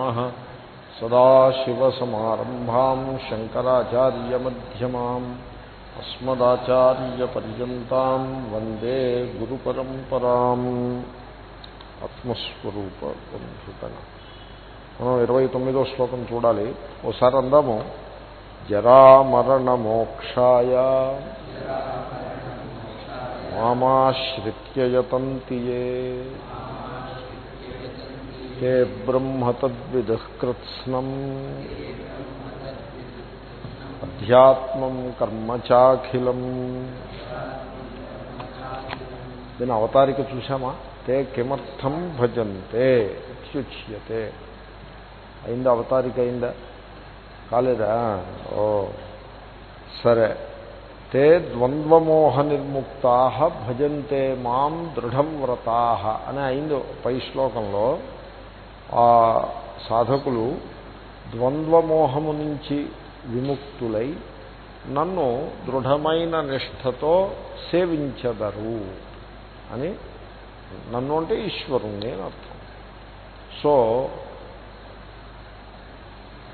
నమః సదాశివసమారంభాం శంకరాచార్యమ్యమాం అస్మదాచార్యపర్యంతం వందే గురుపరంపరాం. ఆత్మస్వరూప బంధుతన మనం ఇరవై తొమ్మిదో శ్లోకం చూడాలి. ఓసారి అందాము. జరామరణమోక్షాయ. మామాశ్రిత్యయతంతియే తే బ్రహ్మ తద్విదుః కృత్స్నం అధ్యాత్మం కర్మ చాఖిలం దీని అవతారిక చూసామా తే కిమర్థం భజంతే. ఇత్యుచ్యతే అయిందా అవతారిక అయిందా? కాలేదా? ఓ. సరే. తే ద్వంద్వమోహ నిర్ముక్తా భజంతే మాం దృఢం వ్రతా. అని అయిందో పై శ్లోకంలో. ఆ సాధకులు ద్వంద్వమోహము నుంచి విముక్తులై నన్ను దృఢమైన నిష్ఠతో సేవించదరు అని నన్ను అంటే ఈశ్వరుణ్ణి అని అర్థం. సో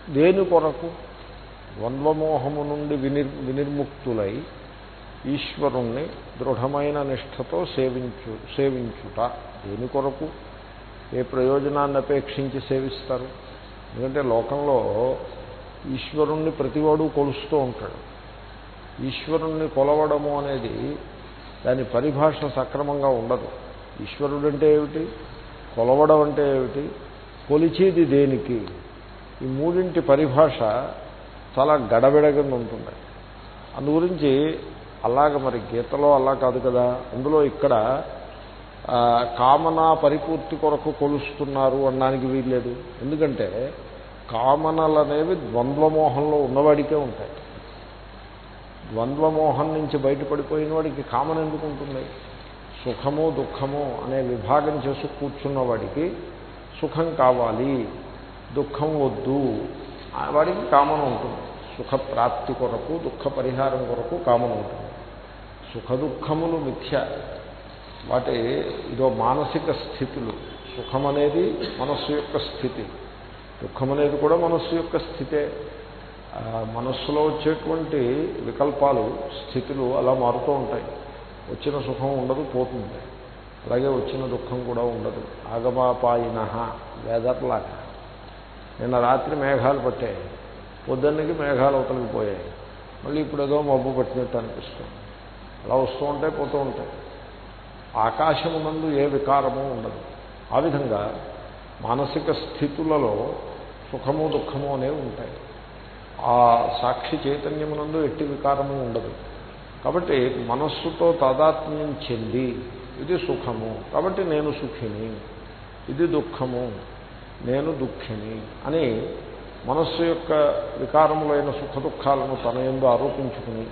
దేని కొరకు? ద్వంద్వమోహము నుండి వినిర్ వినిర్ముక్తులై ఈశ్వరుణ్ణి దృఢమైన నిష్ఠతో సేవించు సేవించుట దేని కొరకు? ఏ ప్రయోజనాన్ని అపేక్షించి సేవిస్తారు? ఎందుకంటే లోకంలో ఈశ్వరుణ్ణి ప్రతివాడు కొలుస్తూ ఉంటాడు. ఈశ్వరుణ్ణి కొలవడము అనేది దాని పరిభాష సక్రమంగా ఉండదు. ఈశ్వరుడు అంటే ఏమిటి? కొలవడం అంటే ఏమిటి? కొలిచేది దేనికి? ఈ మూడింటి పరిభాష చాలా గడబిడగా ఉంటుంది. అందుగురించి అలాగ మరి గీతలో అలా కాదు కదా. అందులో ఇక్కడ కామన పరిపూర్తి కొరకు కొలుస్తున్నారు అనడానికి వీల్లేదు. ఎందుకంటే కామనలు అనేవి ద్వంద్వమోహంలో ఉన్నవాడికే ఉంటాయి. ద్వంద్వమోహం నుంచి బయటపడిపోయిన వాడికి కామన ఎందుకు ఉంటుంది? సుఖము దుఃఖము అనే విభాగం చేసి కూర్చున్నవాడికి సుఖం కావాలి దుఃఖం వద్దు వాడికి కామన ఉంటుంది. సుఖ ప్రాప్తి కొరకు దుఃఖ పరిహారం కొరకు కామన ఉంటుంది. సుఖ దుఃఖములు మిథ్య. వాటి ఇదో మానసిక స్థితులు సుఖం అనేది మనస్సు యొక్క స్థితి. దుఃఖం అనేది కూడా మనస్సు యొక్క స్థితే. మనస్సులో వచ్చేటువంటి వికల్పాలు స్థితులు అలా మారుతూ ఉంటాయి. వచ్చిన సుఖం ఉండదు పోతుంది. అలాగే వచ్చిన దుఃఖం కూడా ఉండదు. ఆగమాపాయిన వేదర్లాగా. నిన్న రాత్రి మేఘాలు పట్టాయి. పొద్దున్నకి మేఘాలు అవతలికి పోయాయి. మళ్ళీ ఇప్పుడు ఏదో మబ్బు పట్టినట్టు అనిపిస్తుంది. అలా వస్తూ ఉంటాయి పోతూ ఉంటాయి. ఆకాశమునందు ఏ వికారము ఉండదు. ఆ విధంగా మానసిక స్థితులలో సుఖము దుఃఖము అనేవి ఉంటాయి. ఆ సాక్షి చైతన్యమునందు ఎట్టి వికారము ఉండదు. కాబట్టి మనస్సుతో తాదాత్మ్యం చెంది ఇది సుఖము కాబట్టి నేను సుఖిని ఇది దుఃఖము నేను దుఃఖిని అని మనస్సు యొక్క వికారములైన సుఖ దుఃఖాలను తన ఎందు ఆరోపించుకుని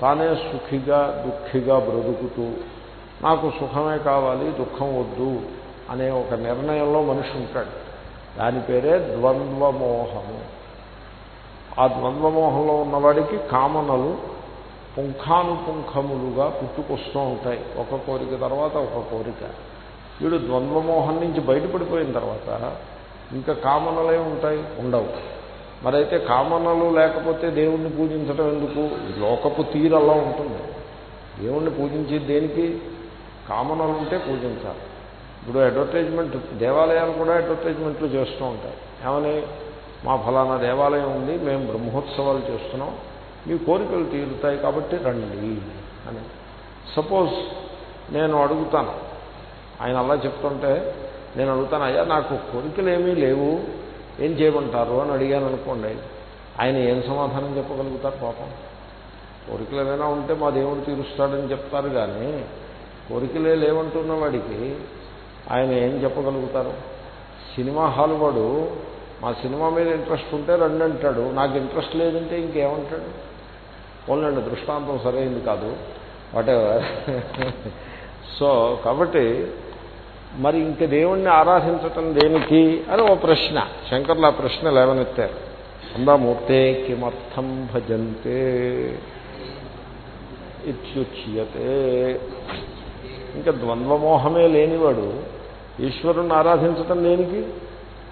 తానే సుఖిగా దుఃఖిగా బ్రతుకుతూ నాకు సుఖమే కావాలి దుఃఖం వద్దు అనే ఒక నిర్ణయంలో మనిషి ఉంటాడు. దాని పేరే ద్వంద్వమోహము. ఆ ద్వంద్వమోహంలో ఉన్నవాడికి కామనలు పుంఖానుపుంఖములుగా పుట్టుకొస్తూ ఉంటాయి. ఒక కోరిక తర్వాత ఒక కోరిక. వీడు ద్వంద్వమోహం నుంచి బయటపడిపోయిన తర్వాత ఇంకా కామనలే ఉంటాయి ఉండవు. మరైతే కామనలు లేకపోతే దేవుణ్ణి పూజించడం ఎందుకు? లోకపు తీరు అలా ఉంటుంది. దేవుణ్ణి పూజించి దేనికి? కామనలు ఉంటే పూజించాలి. ఇప్పుడు అడ్వర్టైజ్మెంట్ దేవాలయాలు కూడా అడ్వర్టైజ్మెంట్లు చేస్తూ ఉంటాయి. ఏమని? మా ఫలానా దేవాలయం ఉంది మేము బ్రహ్మోత్సవాలు చేస్తున్నాం మీ కోరికలు తీరుతాయి కాబట్టి రండి అని. సపోజ్ నేను అడుగుతాను ఆయన అలా చెప్తుంటే నేను అడుగుతాను అయ్యా నాకు కోరికలు ఏమీ లేవు ఏం చేయమంటారు? అని అడిగాను అనుకోండి ఆయన ఏం సమాధానం చెప్పగలుగుతారు పాపం? కోరికలు ఏమైనా ఉంటే మా దేవుడు తీరుస్తాడని చెప్తారు కానీ కోరికలే లేవంటున్న వాడికి ఆయన ఏం చెప్పగలుగుతారు? సినిమా హాల్ వాడు మా సినిమా మీద ఇంట్రెస్ట్ ఉంటే రండి అంటాడు. నాకు ఇంట్రెస్ట్ లేదంటే ఇంకేమంటాడు? పోలండి దృష్టాంతం సరైంది కాదు. వాటెవర్ సో కాబట్టి మరి ఇంక దేవుణ్ణి ఆరాధించటం దేనికి అని ఓ ప్రశ్న. శంకర్లు ఆ ప్రశ్న లేవనెత్తారు. అందామూర్తే కిమర్థం భజంతే ఇత్యుచ్యతే. ఇంకా ద్వంద్వమోహమే లేనివాడు ఈశ్వరుణ్ణి ఆరాధించటం దేనికి?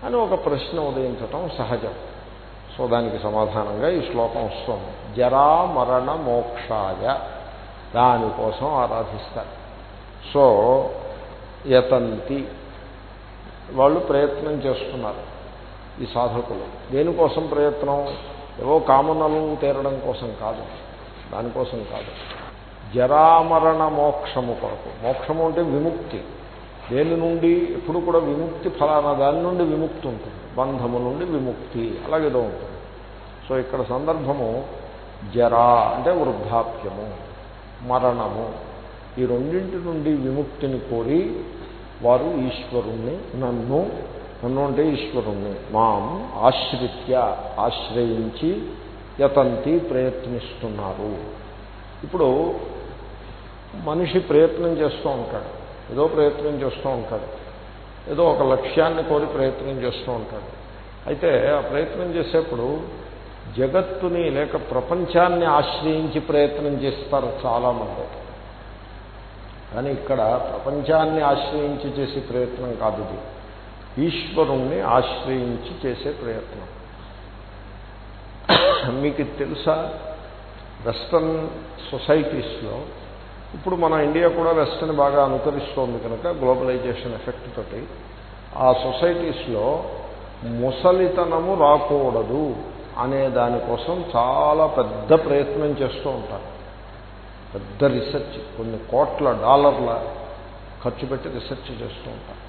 అని ఒక ప్రశ్న ఉదయించటం సహజం. సో దానికి సమాధానంగా ఈ శ్లోకం వస్తుంది. జరా మరణ మోక్షాయ. దానికోసం ఆరాధిస్తారు. సో యతంతి. వాళ్ళు ప్రయత్నం చేస్తున్నారు ఈ సాధకులు. దేనికోసం ప్రయత్నం? ఏవో కామనలు తీరడం కోసం కాదు. దానికోసం కాదు. జరామరణ మోక్షము కొరకు. మోక్షము అంటే విముక్తి. దేని నుండి? ఎప్పుడు కూడా విముక్తి ఫలానా దాని నుండి విముక్తి ఉంటుంది. బంధము నుండి విముక్తి. అలాగేదో ఉంటుంది. సో ఇక్కడ సందర్భము జరా అంటే వృద్ధాప్యము మరణము. ఈ రెండింటి నుండి విముక్తిని కోరి వారు ఈశ్వరుణ్ణి నన్ను నన్ను అంటే ఈశ్వరుణ్ణి మాం ఆశ్రిత్య ఆశ్రయించి యతంతి ప్రయత్నిస్తున్నారు. ఇప్పుడు మనిషి ప్రయత్నం చేస్తూ ఉంటాడు. ఏదో ప్రయత్నం చేస్తూ ఉంటాడు. ఏదో ఒక లక్ష్యాన్ని కోరి ప్రయత్నం చేస్తూ ఉంటాడు. అయితే ఆ ప్రయత్నం చేసేప్పుడు జగత్తుని లేక ప్రపంచాన్ని ఆశ్రయించి ప్రయత్నం చేస్తారు చాలామంది. కానీ ఇక్కడ ప్రపంచాన్ని ఆశ్రయించి చేసే ప్రయత్నం కాదు ఇది. ఈశ్వరుణ్ణి ఆశ్రయించి చేసే ప్రయత్నం. మీకు తెలుసా? వెస్ట్రన్ సొసైటీస్లో ఇప్పుడు మన ఇండియా కూడా వెస్ట్రన్ బాగా అనుకరిస్తోంది కనుక గ్లోబలైజేషన్ ఎఫెక్ట్ తోటి. ఆ సొసైటీస్లో ముసలితనము రాకూడదు అనే దానికోసం చాలా పెద్ద ప్రయత్నం చేస్తూ ఉంటారు. పెద్ద రీసెర్చ్ కొన్ని కోట్ల డాలర్ల ఖర్చు పెట్టి రీసెర్చ్ చేస్తూ ఉంటారు.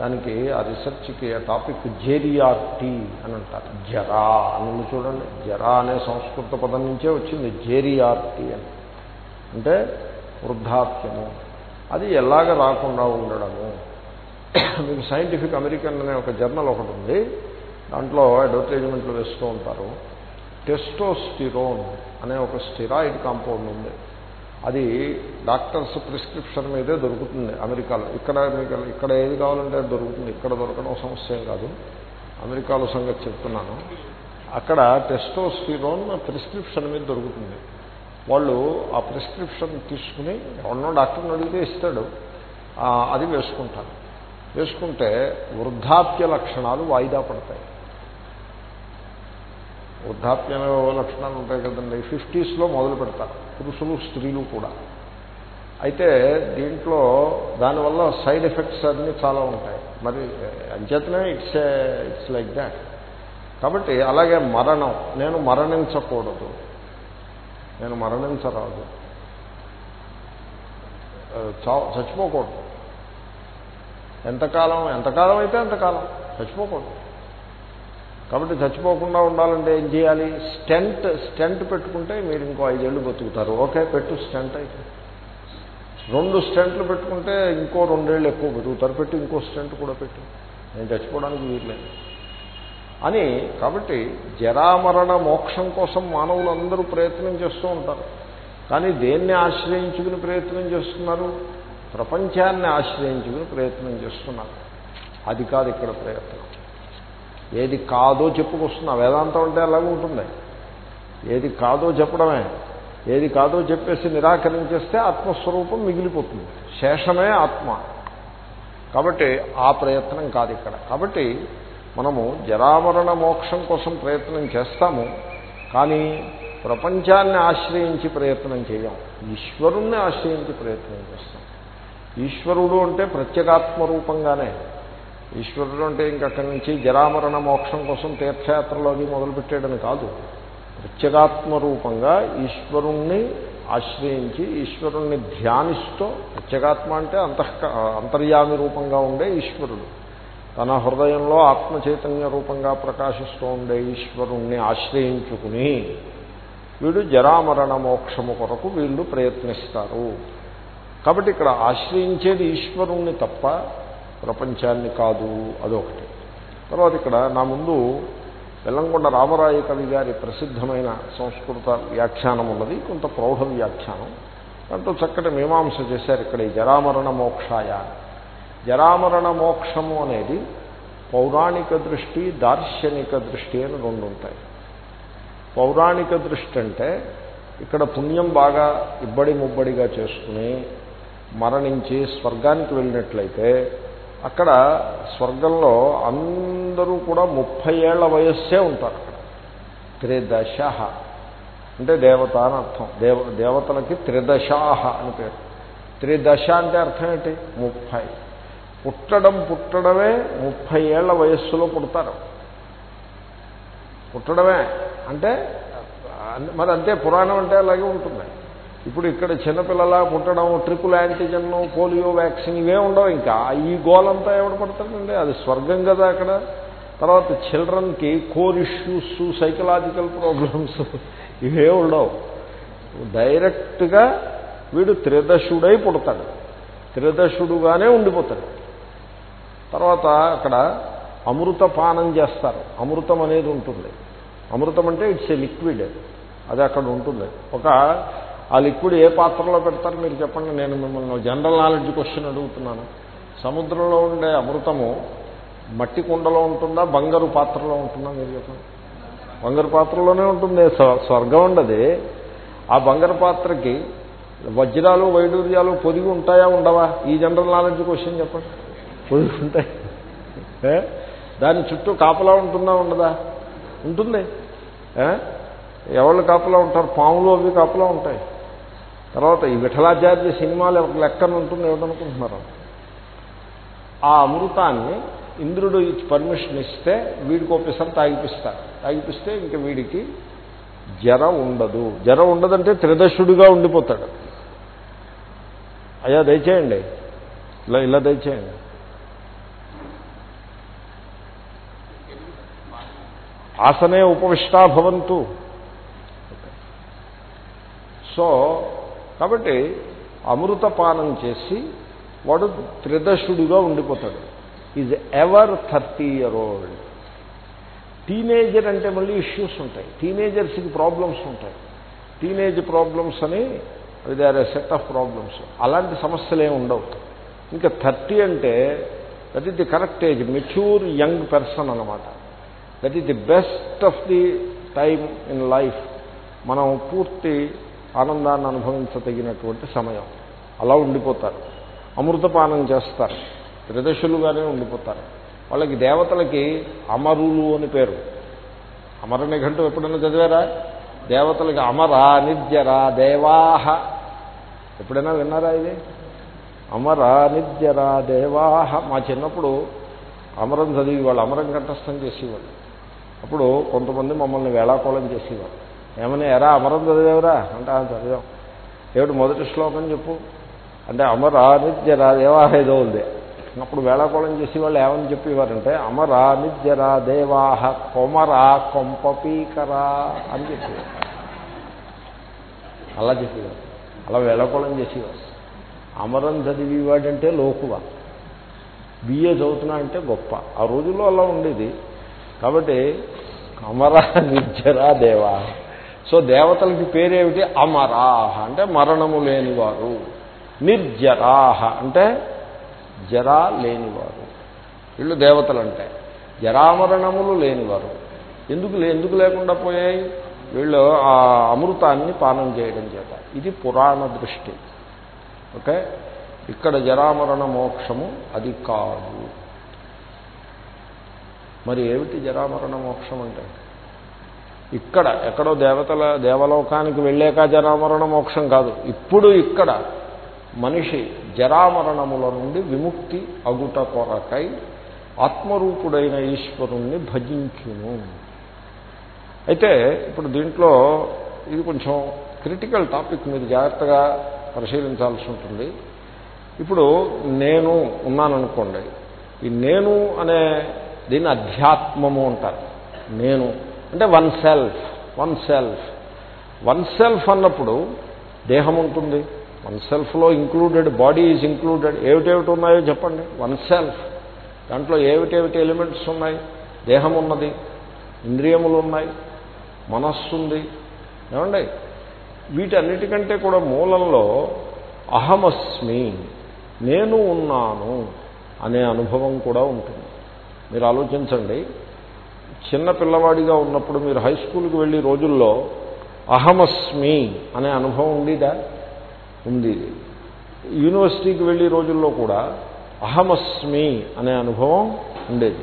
దానికి ఆ రీసెర్చ్కి ఆ టాపిక్ జేరియార్టీ అని అంటారు. జరా అని చూడండి. జరా అనే సంస్కృత పదం నుంచే వచ్చింది జేరియార్టీ అని. అంటే వృద్ధాప్యము. అది ఎలాగ రాకుండా ఉండడము. మీకు సైంటిఫిక్ అమెరికన్ అనే ఒక జర్నల్ ఒకటి ఉంది. దాంట్లో అడ్వర్టైజ్మెంట్లు వేస్తూ ఉంటారు. టెస్టోస్టిరోన్ అనే ఒక స్టిరాయిడ్ కాంపౌండ్ ఉంది. అది డాక్టర్స్ ప్రిస్క్రిప్షన్ మీదే దొరుకుతుంది అమెరికాలో. ఇక్కడ మీకు ఇక్కడ ఏది కావాలంటే దొరుకుతుంది. ఇక్కడ దొరకడం సమస్య ఏం కాదు. అమెరికాలో సంగతి చెప్తున్నాను. అక్కడ టెస్టోస్టిరోన్ ప్రిస్క్రిప్షన్ మీద దొరుకుతుంది. వాళ్ళు ఆ ప్రిస్క్రిప్షన్ తీసుకుని ఎవరినో డాక్టర్ని అడిగితే ఇస్తాడు. అది వేసుకుంటారు. వేసుకుంటే వృద్ధాప్య లక్షణాలు వాయిదా పడతాయి. వృద్ధాప్య లక్షణాలు ఉంటాయి కదండి. ఫిఫ్టీస్లో మొదలు పెడతారు. పురుషులు స్త్రీలు కూడా. అయితే దీంట్లో దానివల్ల సైడ్ ఎఫెక్ట్స్ అన్నీ చాలా ఉంటాయి. మరి అంచేతనే ఇట్స్ ఇట్స్ లైక్ దాట్. కాబట్టి అలాగే మరణం. నేను మరణించకూడదు. నేను మరణించరాదు. చచ్చిపోకూడదు. ఎంతకాలం ఎంతకాలం అయితే అంతకాలం చచ్చిపోకూడదు. కాబట్టి చచ్చిపోకుండా ఉండాలంటే ఏం చేయాలి? స్టెంట్ స్టెంట్ పెట్టుకుంటే మీరు ఇంకో ఐదేళ్ళు బతుకుతారు. ఓకే పెట్టు స్టెంట్ అయితే. రెండు స్టెంట్లు పెట్టుకుంటే ఇంకో రెండేళ్ళు ఎక్కువ బతుకుతారు. పెట్టి ఇంకో స్టెంట్ కూడా పెట్టు. నేను చచ్చిపోవడానికి వీర్లేదు అని కాబట్టి జరామరణ మోక్షం కోసం మానవులు అందరూ ప్రయత్నం చేస్తూ ఉంటారు. కానీ దేన్ని ఆశ్రయించుకుని ప్రయత్నం చేస్తున్నారు? ప్రపంచాన్ని ఆశ్రయించుకుని ప్రయత్నం చేస్తున్నారు. అది కాదు ఇక్కడ ప్రయత్నం. ఏది కాదో చెప్పుకొస్తున్నా. వేదాంతం అంటే అలాగే ఉంటుంది. ఏది కాదో చెప్పడమే. ఏది కాదో చెప్పేసి నిరాకరించేస్తే ఆత్మస్వరూపం మిగిలిపోతుంది. శేషమే ఆత్మ. కాబట్టి ఆ ప్రయత్నం కాదు ఇక్కడ. కాబట్టి మనము జరామరణ మోక్షం కోసం ప్రయత్నం చేస్తాము కానీ ప్రపంచాన్ని ఆశ్రయించి ప్రయత్నం చేయం. ఈశ్వరుణ్ణి ఆశ్రయించి ప్రయత్నం చేస్తాం. ఈశ్వరుడు అంటే ప్రత్యేగాత్మ రూపంగానే. ఈశ్వరుడు అంటే ఇంకక్కడి నుంచి జరామరణ మోక్షం కోసం తీర్థయాత్రలో అది మొదలుపెట్టాడని కాదు. ప్రత్యేగాత్మ రూపంగా ఈశ్వరుణ్ణి ఆశ్రయించి ఈశ్వరుణ్ణి ధ్యానిస్తూ ప్రత్యేగాత్మ అంటే అంతః అంతర్యామి రూపంగా ఉండే ఈశ్వరుడు. తన హృదయంలో ఆత్మ చైతన్య రూపంగా ప్రకాశిస్తూ ఉండే ఈశ్వరుణ్ణి ఆశ్రయించుకుని వీడు జరామరణ మోక్షము కొరకు వీళ్ళు ప్రయత్నిస్తారు. కాబట్టి ఇక్కడ ఆశ్రయించేది ఈశ్వరుణ్ణి తప్ప ప్రపంచాన్ని కాదు అదొకటి. తర్వాత ఇక్కడ నా ముందు వెల్లంకొండ రామరాయ కవి గారి ప్రసిద్ధమైన సంస్కృత వ్యాఖ్యానం ఉన్నది కొంత ప్రౌఢ వ్యాఖ్యానం. దాంట్లో చక్కటి మీమాంస చేశారు ఇక్కడ ఈ జరామరణ మోక్షాయ జరామరణ మోక్షము అనేది పౌరాణిక దృష్టి దార్శనిక దృష్టి అని రెండు ఉంటాయి పౌరాణిక దృష్టి అంటే ఇక్కడ పుణ్యం బాగా ఇబ్బడి ముబ్బడిగా చేసుకుని మరణించి స్వర్గానికి వెళ్ళినట్లయితే అక్కడ స్వర్గంలో అందరూ కూడా ముప్పై ఏళ్ళ వయస్సే ఉంటారు అక్కడ. త్రిదశ అంటే దేవత అని అర్థం. దేవ దేవతలకి త్రిదశాహ అని పేరు. త్రిదశ అంటే అర్థం ఏంటి? ముప్పై. పుట్టడం పుట్టడమే ముప్పై ఏళ్ళ వయస్సులో పుడతారు. పుట్టడమే. అంటే మరి అంతే పురాణం అంటే అలాగే ఉంటుంది. ఇప్పుడు ఇక్కడ చిన్నపిల్లల పుట్టడం ట్రిపుల్ యాంటీజన్ పోలియో వ్యాక్సిన్ ఇవే ఉండవు ఇంకా. ఈ గోలంతా ఎవడు పడతాడండి? అది స్వర్గం కదా అక్కడ. తర్వాత చిల్డ్రన్కి కోర్ ఇష్యూస్ సైకలాజికల్ ప్రాబ్లమ్స్ ఇవే ఉండవు. డైరెక్ట్గా వీడు త్రిదశుడై పుడతాడు. త్రిదశుడుగానే ఉండిపోతాడు. తర్వాత అక్కడ అమృత పానం చేస్తారు. అమృతం అనేది ఉంటుంది. అమృతం అంటే ఇట్స్ ఏ లిక్విడ్. అది అక్కడ ఉంటుంది. ఒక ఆ లిక్విడ్ ఏ పాత్రలో పెడతారు మీరు చెప్పండి. నేను మిమ్మల్ని జనరల్ నాలెడ్జ్ క్వశ్చన్ అడుగుతున్నాను. సముద్రంలో ఉండే అమృతము మట్టి కుండలో ఉంటుందా? బంగారు పాత్రలో ఉంటుందా? మీరు చెప్పండి. బంగారు పాత్రలోనే ఉంటుంది. స్వర్గం ఉండదు. ఆ బంగారు పాత్రకి వజ్రాలు వైడూర్యాలు పొదిగి ఉంటాయా ఉండవా? ఈ జనరల్ నాలెడ్జ్ క్వశ్చన్ చెప్పండి. పొదిగి ఉంటాయి. దాని చుట్టూ కాపలా ఉంటుందా ఉండదా? ఉంటుంది. ఎవళ్ళు కాపలా ఉంటారు? పాములు అవి కాపలా ఉంటాయి. తర్వాత ఈ విఠలాచార్య సినిమాలు లెక్కన ఉంటుంది ఏమిటనుకుంటున్నారు ఆ అమృతాన్ని ఇంద్రుడు పర్మిషన్ ఇస్తే వీడికి ఒప్పిస్తారు తాగిపిస్తారు తాగిపిస్తే ఇంక వీడికి జ్వర ఉండదు. జ్వరం ఉండదంటే త్రిదశుడిగా ఉండిపోతాడు. అయ్యా దయచేయండి. ఇలా ఇలా దయచేయండి. ఆసనే ఉపవిష్టా భవంతు. సో కాబట్టి అమృతపానం చేసి వాడు త్రిదశుడుగా ఉండిపోతాడు. Is ever thirty year old teenager అంటే మళ్ళీ ఇష్యూస్ ఉంటాయి. టీనేజర్స్కి ప్రాబ్లమ్స్ ఉంటాయి. టీనేజ్ ప్రాబ్లమ్స్ అని they are a set of problems అలాంటి సమస్యలు ఏమి ఉండవు. ఇంకా థర్టీ అంటే that is the correct age mature young person అనమాట that is the best of the time in life మనం పూర్తి ఆనందాన్ని అనుభవించదగినటువంటి సమయం. అలా ఉండిపోతారు. అమృతపానం చేస్తారు. త్రిదశులుగానే ఉండిపోతారు. వాళ్ళకి దేవతలకి అమరులు అని పేరు. అమర నిఘంటు ఎప్పుడైనా చదివారా? దేవతలకి అమరా నిద్యరా దేవాహ. ఎప్పుడైనా విన్నారా ఇది? అమరా నిద్యరా దేవాహ. మా చిన్నప్పుడు అమరం చదివి వాళ్ళు అమరం కంఠస్థం చేసేవాళ్ళు. అప్పుడు కొంతమంది మమ్మల్ని వేళాకోళం చేసేవాళ్ళు ఏమని ఎరా అమరం చదివేవరా? అంటే చదివాం. ఏమిటి మొదటి శ్లోకం చెప్పు. అంటే అమరా దేవా ఏదో ఉంది అప్పుడు వేళాకోళం చేసేవాళ్ళు ఏమని చెప్పేవారంటే అమరా నిత్యరా దేవాహ కొమరా కొంపపీకరా అని చెప్పేవారు. అలా చెప్పేవారు. అలా వేళాకోళం చేసేవారు. అమరం చదివేవాడంటే లోకువ. బిఏ చదువుతున్నా అంటే గొప్ప. ఆ రోజుల్లో అలా ఉండేది. కాబట్టి అమర నిర్జరా దేవా. సో దేవతలకి పేరేమిటి? అమరాహ. అంటే మరణము లేనివారు. నిర్జరాహ. అంటే జరా లేనివారు. వీళ్ళు దేవతలు అంటే జరామరణములు లేనివారు. ఎందుకు ఎందుకు లేకుండా పోయాయి? వీళ్ళు ఆ అమృతాన్ని పానం చేయడం చేత. ఇది పురాణ దృష్టి. ఓకే? ఇక్కడ జరామరణ మోక్షము అది కాదు. మరి ఏమిటి జరామరణ మోక్షం అంటే? ఇక్కడ ఎక్కడో దేవతల దేవలోకానికి వెళ్ళాక జరామరణ మోక్షం కాదు. ఇప్పుడు ఇక్కడ మనిషి జరామరణముల నుండి విముక్తి అగుట కొరకై ఆత్మరూపుడైన ఈశ్వరుణ్ణి భజించును. అయితే ఇప్పుడు దీంట్లో ఇది కొంచెం క్రిటికల్ టాపిక్ మీరు జాగ్రత్తగా పరిశీలించాల్సి ఉంటుంది. ఇప్పుడు నేను ఉన్నాననుకోండి. ఈ నేను అనే దీన్ని అధ్యాత్మము అంటారు. నేను అంటే one self one self one self అన్నప్పుడు దేహం ఉంటుంది. వన్ సెల్ఫ్లో ఇంక్లూడెడ్ బాడీ ఈజ్ ఇంక్లూడెడ్ ఏమిటేమిటి ఉన్నాయో చెప్పండి. వన్ సెల్ఫ్ దాంట్లో ఏమిటేమిటి ఎలిమెంట్స్ ఉన్నాయి? దేహం ఉన్నది. ఇంద్రియములు ఉన్నాయి. మనస్సు ఉంది ఏమండి? వీటన్నిటికంటే కూడా మూలంలో అహమస్మి నేను ఉన్నాను అనే అనుభవం కూడా ఉంటుంది. మీరు ఆలోచించండి. చిన్న పిల్లవాడిగా ఉన్నప్పుడు మీరు హై స్కూల్కి వెళ్ళి రోజుల్లో అహమస్మి అనే అనుభవం ఉండేదా? ఉంది. యూనివర్సిటీకి వెళ్ళే రోజుల్లో కూడా అహమస్మి అనే అనుభవం ఉండేది.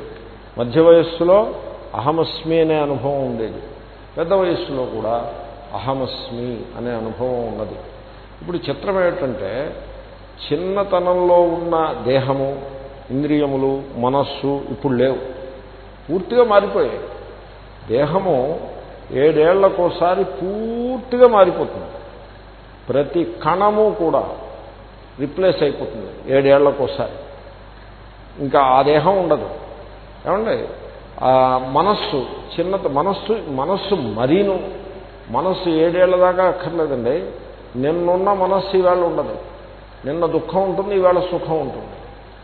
మధ్య వయస్సులో అహమస్మి అనే అనుభవం ఉండేది. పెద్ద వయస్సులో కూడా అహమస్మి అనే అనుభవం ఉన్నది. ఇప్పుడు చిత్రం ఏమిటంటే చిన్నతనంలో ఉన్న దేహము ఇంద్రియములు మనస్సు ఇప్పుడు లేవు. పూర్తిగా మారిపోయాయి. దేహము ఏడేళ్ళకోసారి పూర్తిగా మారిపోతుంది. ప్రతి కణము కూడా రిప్లేస్ అయిపోతుంది ఏడేళ్ళకోసారి. ఇంకా ఆ దేహం ఉండదు. ఏమండి? ఆ మనస్సు చిన్న మనస్సు మనస్సు మరీను. మనస్సు ఏడేళ్ళ దాకా అక్కర్లేదండి. నిన్నున్న మనస్సు ఈవేళ ఉండదు. నిన్న దుఃఖం ఉంటుంది ఈవేళ సుఖం ఉంటుంది.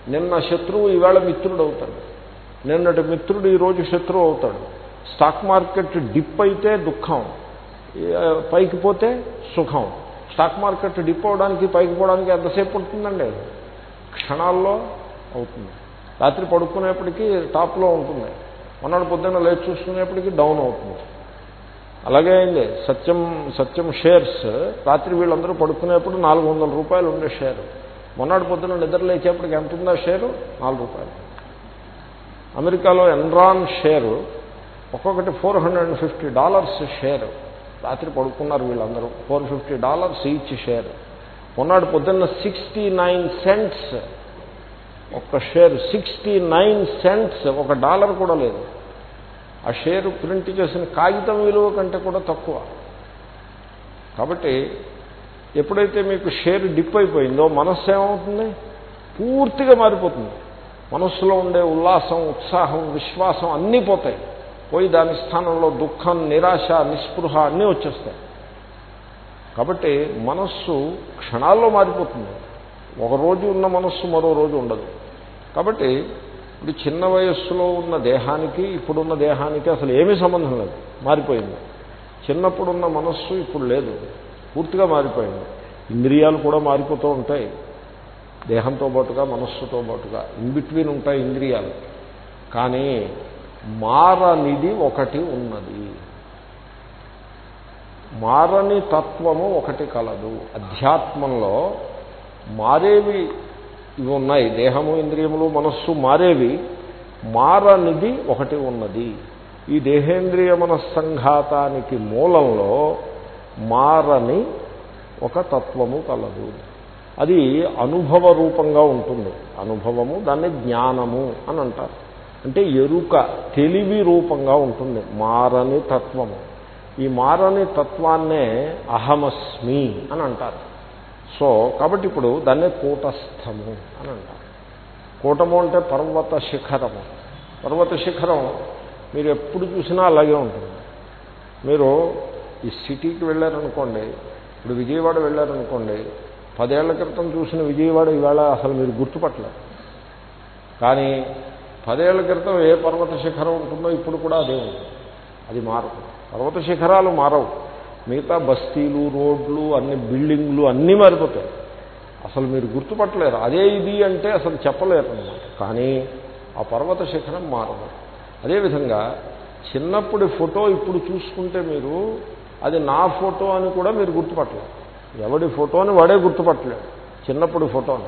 నిన్న శత్రువు ఈవేళ మిత్రుడు అవుతాడు. నిన్నటి మిత్రుడు ఈరోజు శత్రువు అవుతాడు. స్టాక్ మార్కెట్ డిప్ అయితే దుఃఖం. పైకి పోతే సుఖం. స్టాక్ మార్కెట్ డిప్ అవడానికి పైకి పోవడానికి ఎంతసేపు ఉంటుందండి? క్షణాల్లో అవుతుంది. రాత్రి పడుకునేప్పటికీ టాప్లో ఉంటుంది. మొన్నటి పొద్దున్న లేచి చూసుకునేప్పటికీ డౌన్ అవుతుంది. అలాగే అయింది. సత్యం సత్యం షేర్స్. రాత్రి వీళ్ళందరూ పడుకునేప్పుడు నాలుగు వందల రూపాయలు ఉండే షేర్. మొన్నటి పొద్దున నిద్ర లేచేప్పటికి ఎంత ఉందా షేరు? నాలుగు రూపాయలు. అమెరికాలో ఎన్రాన్ షేరు ఒక్కొక్కటి four hundred and fifty dollars share. రాత్రి పడుకున్నారు వీళ్ళందరూ. Four fifty dollars each share. మొన్నటి పొద్దున్న సిక్స్టీ నైన్ సెంట్స్ ఒక్క షేర్. సిక్స్టీ నైన్ సెంట్స్ ఒక డాలర్ కూడా లేదు. ఆ షేరు ప్రింట్ చేసిన కాగితం విలువ కంటే కూడా తక్కువ. కాబట్టి ఎప్పుడైతే మీకు షేర్ డిప్ అయిపోయిందో మనస్సు ఏమవుతుంది? పూర్తిగా మారిపోతుంది. మనస్సులో ఉండే ఉల్లాసం ఉత్సాహం విశ్వాసం అన్నీ పోతాయి. పోయి దాని స్థానంలో దుఃఖం నిరాశ నిస్పృహ అన్నీ వచ్చేస్తాయి. కాబట్టి మనస్సు క్షణాల్లో మారిపోతుంది. ఒకరోజు ఉన్న మనస్సు మరో రోజు ఉండదు. కాబట్టి ఇప్పుడు చిన్న వయస్సులో ఉన్న దేహానికి ఇప్పుడున్న దేహానికి అసలు ఏమీ సంబంధం లేదు. మారిపోయింది. చిన్నప్పుడున్న మనస్సు ఇప్పుడు లేదు. పూర్తిగా మారిపోయింది. ఇంద్రియాలు కూడా మారిపోతూ ఉంటాయి. దేహంతో పాటుగా మనస్సుతో పాటుగా ఇన్ బిట్వీన్ ఉంటాయి ఇంద్రియాలు. కానీ మారనిది ఒకటి ఉన్నది. మారని తత్వము ఒకటి కలదు. అధ్యాత్మంలో మారేవి ఇవి ఉన్నాయి. దేహము ఇంద్రియములు మనస్సు మారేవి. మారనిది ఒకటి ఉన్నది. ఈ దేహేంద్రియ మనస్సంఘాతానికి మూలంలో మారని ఒక తత్వము కలదు. అది అనుభవ రూపంగా ఉంటుంది. అనుభవము దాన్ని జ్ఞానము అని అంటారు. అంటే ఎరుక తెలివి రూపంగా ఉంటుంది. మారని తత్వము. ఈ మారని తత్వాన్నే అహమస్మి అని అంటారు. సో కాబట్టి ఇప్పుడు దాన్నే కూటస్థము అని అంటారు. కూటము అంటే పర్వత శిఖరము. పర్వత శిఖరం మీరు ఎప్పుడు చూసినా అలాగే ఉంటుంది. మీరు ఈ సిటీకి వెళ్ళారనుకోండి ఇప్పుడు విజయవాడ వెళ్ళారనుకోండి పదేళ్ళ క్రితం చూసిన విజయవాడ ఇవాళ అసలు మీరు గుర్తుపట్టలేదు కానీ పదేళ్ళ క్రితం ఏ పర్వత శిఖరం ఉంటుందో ఇప్పుడు కూడా అదే ఉంటుంది అది మారదు. పర్వత శిఖరాలు మారవు. మిగతా బస్తీలు రోడ్లు అన్ని బిల్డింగ్లు అన్నీ మారిపోతాయి. అసలు మీరు గుర్తుపట్టలేరు. అదే ఇది అంటే అసలు చెప్పలేరు అనమాట కానీ ఆ పర్వత శిఖరం మారదు. అదేవిధంగా చిన్నప్పుడు ఫోటో ఇప్పుడు చూసుకుంటే మీరు అది నా ఫోటో అని కూడా మీరు గుర్తుపట్టలేదు. ఎవడి ఫోటోని వాడే గుర్తుపట్టలేడు చిన్నప్పుడు ఫోటోని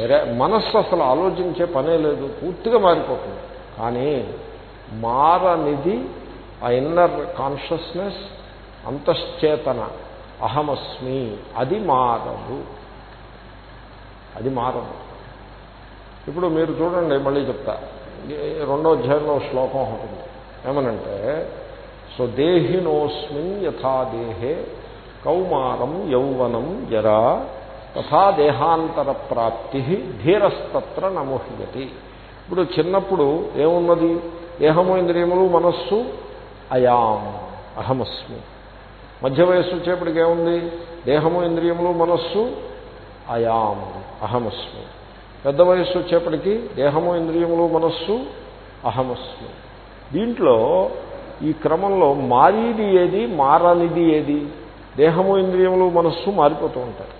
వేరే మనస్సు అసలు ఆలోచించే పనే లేదు. పూర్తిగా మారిపోతుంది. కానీ మారనిది ఆ ఇన్నర్ కాన్షియస్నెస్ అంతశ్చేతన అహమస్మి అది మారదు. అది మారదు. ఇప్పుడు మీరు చూడండి మళ్ళీ చెప్తా. రెండో అధ్యాయంలో శ్లోకం ఉంటుంది. ఏమనంటే సో దేహినోస్మిన్ యథా దేహే కౌమారం యౌవనం జరా తథా దేహాంతర ప్రాప్తి ధీరస్తత్ర నమోహ్యతి. ఇప్పుడు చిన్నప్పుడు ఏమున్నది? దేహము ఇంద్రియములు మనస్సు అయాం అహమస్మి. మధ్య వయస్సు వచ్చేప్పటికి ఏముంది? దేహము ఇంద్రియములు మనస్సు అయాం అహమస్మి. పెద్ద వయస్సు వచ్చేప్పటికి దేహము ఇంద్రియములు మనస్సు అహమస్మి. దీంట్లో ఈ క్రమంలో మారీది ఏది మారనిది ఏది? దేహము ఇంద్రియములు మనస్సు మారిపోతూ ఉంటాయి.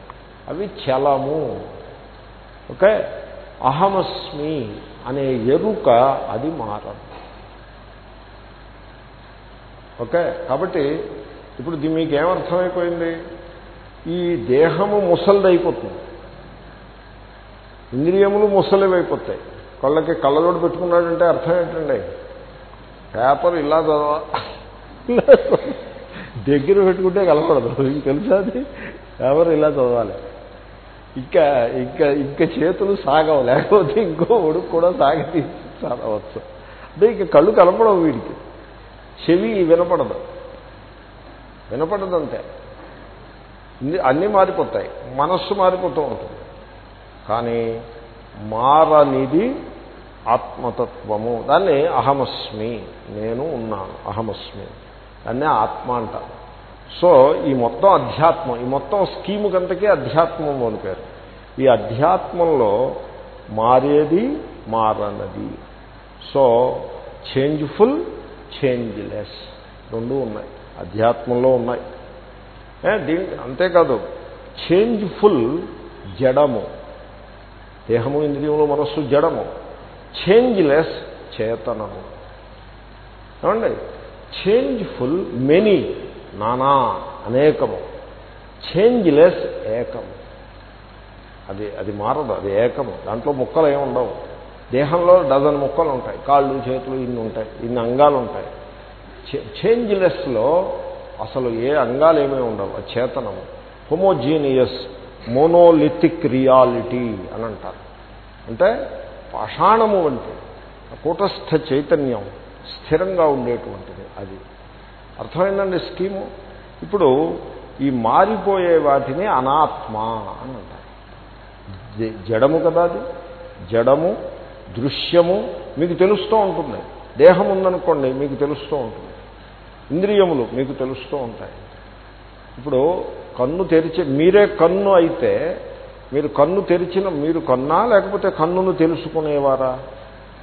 అవి చలము. ఓకే? అహమస్మి అనే ఎరుక అది మారదు. ఓకే? కాబట్టి ఇప్పుడు దీ మీకు ఏమర్థమైపోయింది ఈ దేహము ముసలిదైపోతుంది. ఇంద్రియములు ముసలివైపోతాయి. కళ్ళకి కళ్ళజోడు పెట్టుకున్నాడంటే అర్థం ఏంటండి? పేపర్ ఇలా చదవ దగ్గర పెట్టుకుంటే కలపడదు. మీకు తెలుసా అది? పేపర్ ఇలా చదవాలి. ఇంకా ఇంకా ఇంకా చేతులు సాగవు. లేకపోతే ఇంకో ఒడుకు కూడా సాగి చదవచ్చు. అంటే ఇక కళ్ళు కలపడవు వీడికి. చెవి వినపడదు. వినపడదు అంతే అన్నీ మారిపోతాయి. మనస్సు మారిపోతూ ఉంటుంది. కానీ మారనిది ఆత్మతత్వము. దాన్ని అహమస్మి నేను ఉన్నాను అహమస్మి. దాన్నే ఆత్మ అంటారు. సో ఈ మొత్తం అధ్యాత్మం ఈ మొత్తం స్కీము కంతకే అధ్యాత్మం అని పేరు. ఈ అధ్యాత్మంలో మారేది మారనది. సో చేంజ్ఫుల్ చేంజ్లెస్ రెండు ఉన్నాయి. అధ్యాత్మంలో ఉన్నాయి. దీని అంతేకాదు చేంజ్ఫుల్ జడము. దేహము ఇంద్రియములు మనస్సు జడము. చేంజ్లెస్ చేతనము. ఏమండి? చేంజ్ఫుల్ మెనీ నానా అనేకము. చేంజ్లెస్ ఏకము అది అది మారదు అది ఏకము. దాంట్లో ముక్కలు ఏమి ఉండవు. దేహంలో డజన్ ముక్కలు ఉంటాయి. కాళ్ళు చేతులు ఇన్ని ఉంటాయి. ఇన్ని అంగాలు ఉంటాయి చేంజ్లెస్లో అసలు ఏ అంగాలు ఏమీ ఉండవు. అది చేతనము. హోమోజీనియస్ మోనోలిథిక్ రియాలిటీ అని అంటారు. అంటే పాషాణము వంటి కూటస్థ చైతన్యం స్థిరంగా ఉండేటువంటిది అది. అర్థమైందండి స్కీము? ఇప్పుడు ఈ మారిపోయే వాటిని అనాత్మ అని అంటారు. జడము కదా అది? జడము దృశ్యము మీకు తెలుస్తూ ఉంటుంది. దేహం ఉందనుకోండి మీకు తెలుస్తూ ఉంటుంది. ఇంద్రియములు మీకు తెలుస్తూ ఉంటాయి. ఇప్పుడు కన్ను తెరిచే మీరే కన్ను అయితే మీరు కన్ను తెరిచిన మీరు కన్నా లేకపోతే కన్నును తెలుసుకునేవారా?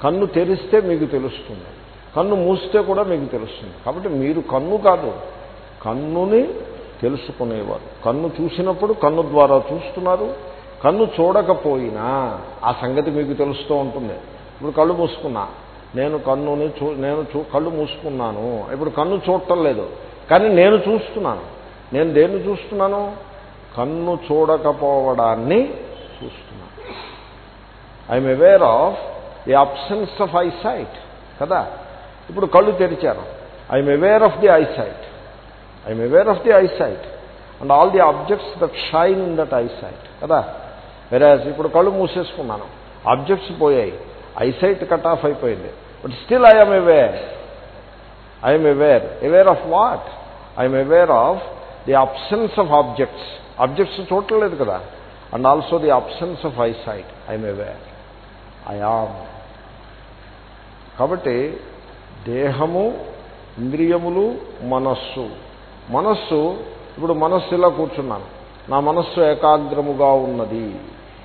కన్ను తెరిస్తే మీకు తెలుస్తుంది. కన్ను మూస్తే కూడా మీకు తెలుస్తుంది. కాబట్టి మీరు కన్ను కాదు కన్నుని తెలుసుకునేవారు. కన్ను చూసినప్పుడు కన్ను ద్వారా చూస్తున్నారు. కన్ను చూడకపోయినా ఆ సంగతి మీకు తెలుస్తూ ఉంటుంది. ఇప్పుడు కళ్ళు మూసుకున్నా. నేను కన్నుని చూ నేను చూ కళ్ళు మూసుకున్నాను. ఇప్పుడు కన్ను చూడటం లేదు. కానీ నేను చూస్తున్నాను. నేను దేన్ని చూస్తున్నాను? కన్ను చూడకపోవడాన్ని చూస్తున్నాను I'm aware of the absence of eye sight కదా? ఇప్పుడు కళ్ళు తెరిచారు. I'm aware of the eye sight. I'm aware of the eye sight. And all the objects that shine in that eye sight కదా? వెరాజ్ ఇప్పుడు కళ్ళు మూసేసుకున్నాను. ఆబ్జెక్ట్స్ పోయాయి. ఐసైట్ కట్ ఆఫ్ అయిపోయింది. But still I'm aware I'm aware aware of what I'm aware of the absence of objects objects చూడలేదు కదా. And also the absence of eye sight I'm aware I am కాబట్టి దేహము ఇంద్రియములు మనస్సు. మనస్సు ఇప్పుడు మనస్సు ఇలా కూర్చున్నాను. నా మనస్సు ఏకాగ్రముగా ఉన్నది.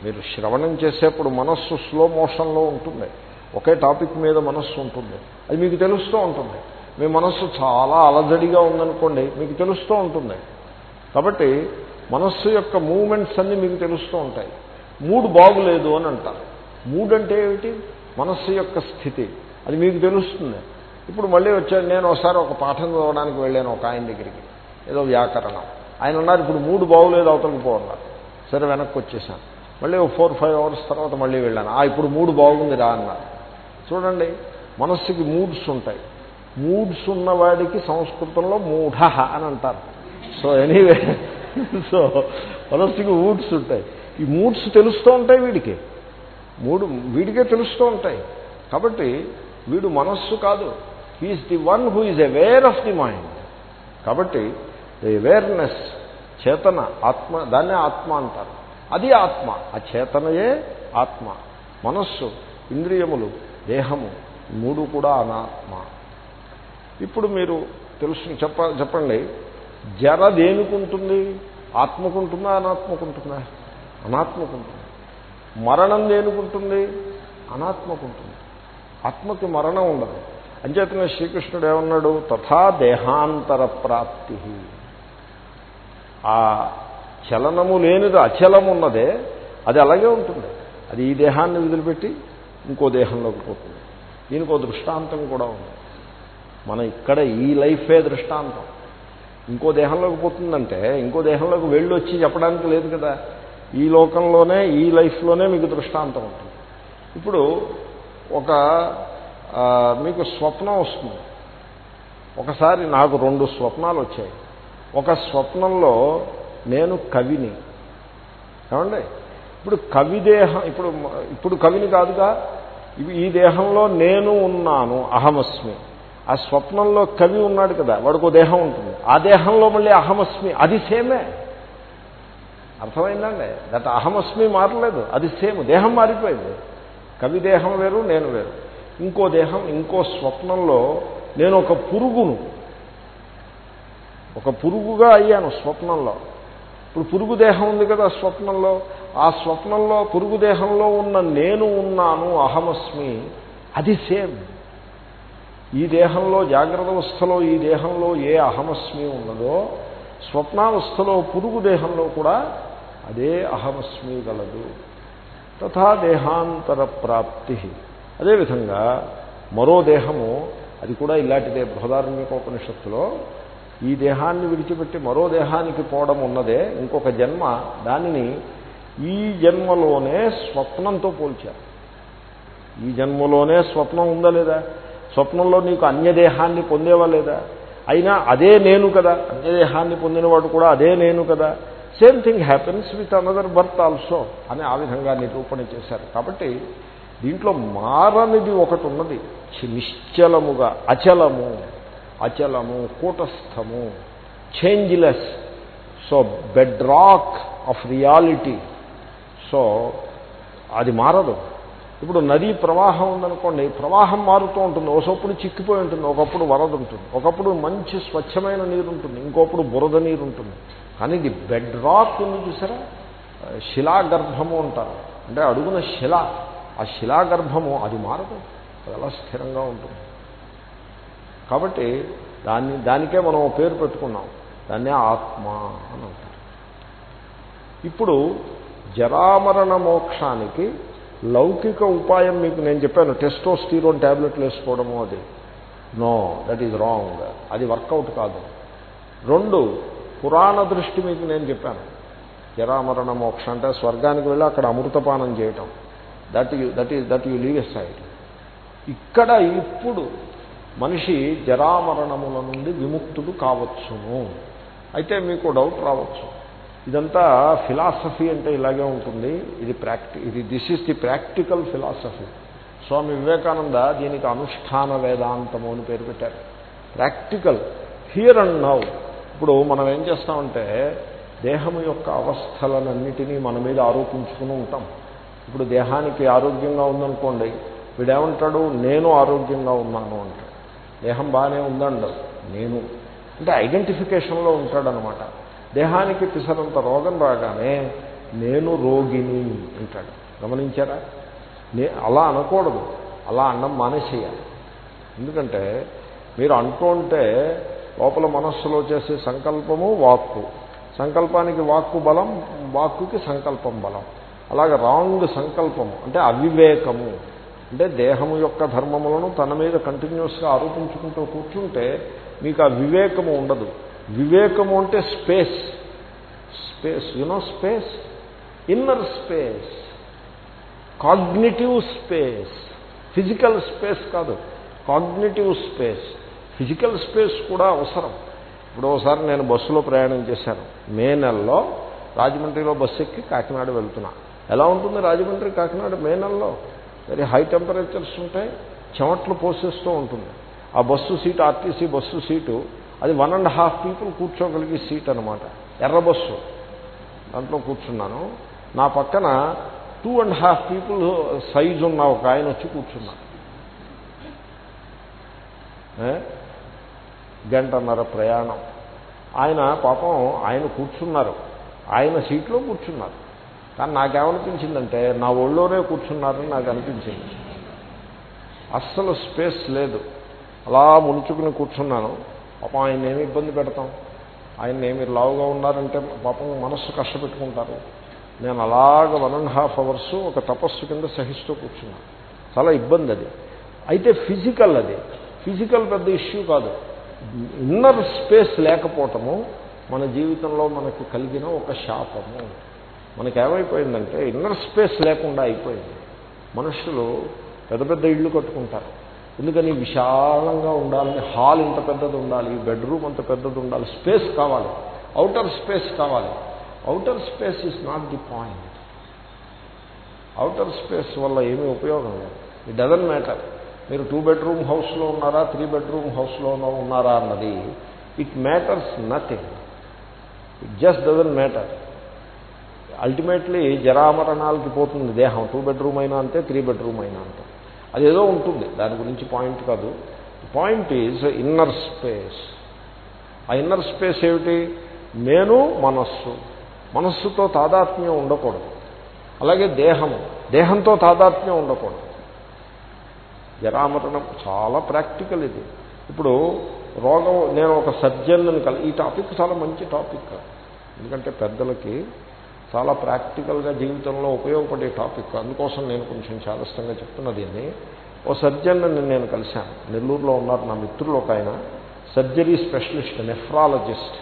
మీరు శ్రవణం చేసేప్పుడు మనస్సు స్లో మోషన్లో ఉంటుంది. ఒకే టాపిక్ మీద మనస్సు ఉంటుంది. అది మీకు తెలుస్తూ ఉంటుంది. మీ మనస్సు చాలా అలజడిగా ఉందనుకోండి మీకు తెలుస్తూ ఉంటుంది. కాబట్టి మనస్సు యొక్క మూమెంట్స్ అన్నీ మీకు తెలుస్తూ ఉంటాయి. మూడు బాగులేదు అని అంటారు. మూడ్ అంటే ఏమిటి? మనస్సు యొక్క స్థితి. అది మీకు తెలుస్తుంది. ఇప్పుడు మళ్ళీ వచ్చాను నేను ఒకసారి ఒక పాఠం చదవడానికి వెళ్ళాను ఒక ఆయన దగ్గరికి. ఏదో వ్యాకరణం. ఆయన ఉన్నారు ఇప్పుడు మూడు బాగులేదు అవతలకు పోన్నారు సరే వెనక్కి వచ్చేసాను. మళ్ళీ ఫోర్ ఫైవ్ అవర్స్ తర్వాత మళ్ళీ వెళ్ళాను. ఆ ఇప్పుడు మూడు బాగుంది రా అన్నారు. చూడండి మనస్సుకి మూడ్స్ ఉంటాయి. మూడ్స్ ఉన్నవాడికి సంస్కృతంలో మూఢ అని అంటారు. సో ఎనీవే సో మనస్సుకి మూడ్స్ ఉంటాయి. ఈ మూడ్స్ తెలుస్తూ ఉంటాయి వీడికి. మూడు వీడికే తెలుస్తూ ఉంటాయి. కాబట్టి వీడు మనస్సు కాదు. He is the one who is aware of the mind కాబట్టి ద అవేర్నెస్ చేతన ఆత్మ దాన్నే ఆత్మ అంటారు. అది ఆత్మ. ఆ చేతనయే ఆత్మ. మనస్సు ఇంద్రియములు దేహము మూడు కూడా అనాత్మ. ఇప్పుడు మీరు తెలుసు చెప్ప చెప్పండి. జర దేనికుంటుంది? ఆత్మకుంటుందా అనాత్మకుంటుందా? అనాత్మకుంటుంది. మరణం దేనికుంటుంది? అనాత్మకుంటుంది. ఆత్మకి మరణం ఉండదు. అంచేతనే శ్రీకృష్ణుడు ఏమన్నాడు? తథా దేహాంతర ప్రాప్తి. ఆ చలనము లేనిది అచలం ఉన్నదే అది అలాగే ఉంటుంది. అది ఈ దేహాన్ని వదిలిపెట్టి ఇంకో దేహంలోకి పోతుంది. దీనికి ఒక దృష్టాంతం కూడా ఉంది. మన ఇక్కడ ఈ లైఫే దృష్టాంతం. ఇంకో దేహంలోకి పోతుందంటే ఇంకో దేహంలోకి వెళ్ళి వచ్చి చెప్పడానికి లేదు కదా. ఈ లోకంలోనే ఈ లైఫ్లోనే మీకు దృష్టాంతం ఉంటుంది. ఇప్పుడు ఒక మీకు స్వప్నం వస్తుంది. ఒకసారి నాకు రెండు స్వప్నాలు వచ్చాయి. ఒక స్వప్నంలో నేను కవిని. ఏమండి? ఇప్పుడు కవి దేహం ఇప్పుడు ఇప్పుడు కవిని కాదుగా ఈ దేహంలో నేను ఉన్నాను అహమస్మి. ఆ స్వప్నంలో కవి ఉన్నాడు కదా వాడికి దేహం ఉంటుంది. ఆ దేహంలో మళ్ళీ అహమస్మి అది సేమే. అర్థమైందండి? గత అహమస్మి మారలేదు అది సేమ్ దేహం మారిపోయింది. కవి దేహం వేరు నేను వేరు. ఇంకో దేహం ఇంకో స్వప్నంలో నేను ఒక పురుగును ఒక పురుగుగా అయ్యాను స్వప్నంలో. ఇప్పుడు పురుగు దేహం ఉంది కదా స్వప్నంలో. ఆ స్వప్నంలో పురుగు దేహంలో ఉన్న నేను ఉన్నాను అహమస్మి అది సేమ్. ఈ దేహంలో జాగ్రత్త అవస్థలో ఈ దేహంలో ఏ అహమస్మి ఉన్నదో స్వప్నావస్థలో పురుగు దేహంలో కూడా అదే అహమస్మి గలదు. తథా దేహాంతర ప్రాప్తి. అదేవిధంగా మరో దేహము అది కూడా ఇలాంటిదే బృహదారణ్యకోపనిషత్తులో ఈ దేహాన్ని విడిచిపెట్టి మరో దేహానికి పోవడం ఉన్నదే ఇంకొక జన్మ దానిని ఈ జన్మలోనే స్వప్నంతో పోల్చారు. ఈ జన్మలోనే స్వప్నం ఉందా లేదా? స్వప్నంలో నీకు అన్యదేహాన్ని పొందేవా లేదా? అయినా అదే నేను కదా. అన్యదేహాన్ని పొందినవాడు కూడా అదే నేను కదా. Same thing happens with another birth also అని ఆ విధంగా నిరూపణ చేశారు. కాబట్టి దీంట్లో మారనిది ఒకటి ఉన్నది. నిశ్చలముగా అచలము అచలము కూటస్థము changeless so bedrock of reality so అది మారదు. ఇప్పుడు నదీ ప్రవాహం ఉందనుకోండి ప్రవాహం మారుతూ ఉంటుంది ఒకప్పుడు చిక్కిపోయి ఉంటుంది ఒకప్పుడు వరద ఉంటుంది ఒకప్పుడు మంచి స్వచ్ఛమైన నీరు ఉంటుంది ఇంకోప్పుడు బురద నీరు ఉంటుంది. కానీ ఇది బెడ్ రాక్ ఉంది చూసారా? శిలాగర్భము అంటారు. అంటే అడుగున శిల ఆ శిలాగర్భము అది మారదు అది అలా స్థిరంగా ఉంటుంది. కాబట్టి దాన్ని దానికే మనం పేరు పెట్టుకున్నాం దాన్నే ఆత్మ అని అంటారు. ఇప్పుడు జరామరణ మోక్షానికి లౌకిక ఉపాయం మీకు నేను చెప్పాను టెస్టోస్టీరోన్ ట్యాబ్లెట్లు వేసుకోవడము అది. నో దట్ ఈజ్ రాంగ్ అది వర్కౌట్ కాదు. రెండు పురాణ దృష్టి మీకు నేను చెప్పాను. జరామరణ మోక్ష అంటే స్వర్గానికి వెళ్ళి అక్కడ అమృతపానం చేయటం. That you that is that you leave aside ఇక్కడ ఇప్పుడు మనిషి జరామరణముల నుండి విముక్తుడు కావచ్చును. అయితే మీకు డౌట్ రావచ్చు. ఇదంతా ఫిలాసఫీ అంటే ఇలాగే ఉంటుంది. ఇది ప్రాక్టి ఇది this is the practical philosophy Swami Vivekananda దీనికి అనుష్ఠాన వేదాంతము అని పేరు పెట్టారు. ప్రాక్టికల్ హియర్ అండ్ నౌ ఇప్పుడు మనం ఏం చేస్తామంటే దేహం యొక్క అవస్థలనన్నిటినీ మన మీద ఆరోపించుకుని ఉంటాం. ఇప్పుడు దేహానికి ఆరోగ్యంగా ఉందనుకోండి వీడేమంటాడు? నేను ఆరోగ్యంగా ఉన్నాను అంటాడు. దేహం బాగానే ఉందండి నేను. అంటే ఐడెంటిఫికేషన్లో ఉంటాడనమాట. దేహానికి పిసరంత రోగం రాగానే నేను రోగిని అంటాడు. గమనించారా? నే అలా అనకూడదు. అలా అన్నం మానేసేయాలి. ఎందుకంటే మీరు అంటూ ఉంటే లోపల మనస్సులో చేసే సంకల్పము వాక్కు. సంకల్పానికి వాక్కు బలం వాక్కుకి సంకల్పం బలం. అలాగే రాంగ్ సంకల్పము అంటే అవివేకము. అంటే దేహము యొక్క ధర్మములను తన మీద కంటిన్యూస్గా ఆరోపించుకుంటూ కూర్చుంటే మీకు ఆ వివేకము ఉండదు. వివేకము అంటే space. Space you know space? Inner space. Cognitive space. Physical space కాదు. Cognitive space. ఫిజికల్ స్పేస్ కూడా అవసరం. ఇప్పుడు ఒకసారి నేను బస్సులో ప్రయాణం చేశాను. మే నెలలో రాజమండ్రిలో బస్సు ఎక్కి కాకినాడ వెళ్తున్నా. ఎలా ఉంటుంది రాజమండ్రి కాకినాడ? మే నెలలో వెరీ హై టెంపరేచర్స్ ఉంటాయి. చెమట్లు పోసేస్తూ ఉంటుంది. ఆ bus seat RTC bus seat అది వన్ అండ్ హాఫ్ పీపుల్ కూర్చోగలిగే సీట్ అనమాట ఎర్ర బస్సు. దాంట్లో కూర్చున్నాను. నా పక్కన two and half people size ఉన్న ఒక ఆయన వచ్చి కూర్చున్నాను గంటన్నర ప్రయాణం. ఆయన పాపం ఆయన కూర్చున్నారు. ఆయన సీట్లో కూర్చున్నారు. కానీ నాకేమనిపించిందంటే నా ఒళ్ళోనే కూర్చున్నారని నాకు అనిపించింది. అస్సలు స్పేస్ లేదు. అలా ముడుచుకుని కూర్చున్నాను. పాపం ఆయన ఏమి ఇబ్బంది పెడతాం. ఆయన ఏమి లావుగా ఉన్నారంటే పాపం మనస్సు కష్టపెట్టుకుంటారు. నేను అలాగ వన్ అండ్ హాఫ్ అవర్స్ ఒక తపస్సు కింద సహిస్తూ కూర్చున్నాను చాలా ఇబ్బంది అది. అయితే ఫిజికల్ అది. ఫిజికల్ పెద్ద ఇష్యూ కాదు. ఇన్నర్ స్పేస్ లేకపోవటము మన జీవితంలో మనకు కలిగిన ఒక శాపము. మనకేమైపోయిందంటే ఇన్నర్ స్పేస్ లేకుండా అయిపోయింది. మనుషులు పెద్ద పెద్ద ఇళ్ళు కట్టుకుంటారు. ఎందుకని విశాలంగా ఉండాలని హాల్ ఇంత పెద్దది ఉండాలి బెడ్రూమ్ అంత పెద్దది ఉండాలి స్పేస్ కావాలి అవుటర్ స్పేస్ కావాలి. Outer space is not the point. Outer space వల్ల ఏమీ ఉపయోగం లేదు. ఇట్ డజన్ మ్యాటర్ మీరు టూ బెడ్రూమ్ హౌస్లో ఉన్నారా త్రీ బెడ్రూమ్ హౌస్లో ఉన్నారా అన్నది it matters nothing it just doesn't matter ultimately జరామరణాలకి పోతుంది దేహం. టూ బెడ్రూమ్ అయినా అంతే త్రీ బెడ్రూమ్ అయినా అంతే. అదేదో ఉంటుంది. దాని గురించి పాయింట్ కాదు. పాయింట్ ఈజ్ ఇన్నర్ స్పేస్ ఆ ఇన్నర్ స్పేస్ ఏమిటి? నేను మనస్సు. మనస్సుతో తాదాత్మ్యం ఉండకూడదు. అలాగే దేహము. దేహంతో తాదాత్మ్యం ఉండకూడదు. జరామరణం చాలా ప్రాక్టికల్ ఇది. ఇప్పుడు రోగం నేను ఒక సర్జన్ని కలిగి ఈ టాపిక్ చాలా మంచి టాపిక్. ఎందుకంటే పెద్దలకి చాలా ప్రాక్టికల్గా జీవితంలో ఉపయోగపడే టాపిక్. అందుకోసం నేను కొంచెం చాదస్తంగా చెప్తున్నా దీన్ని. ఓ సర్జన్ని నేను కలిశాను. నెల్లూరులో ఉన్నారు నా మిత్రులు ఒక ఆయన. Surgery specialist nephrologist.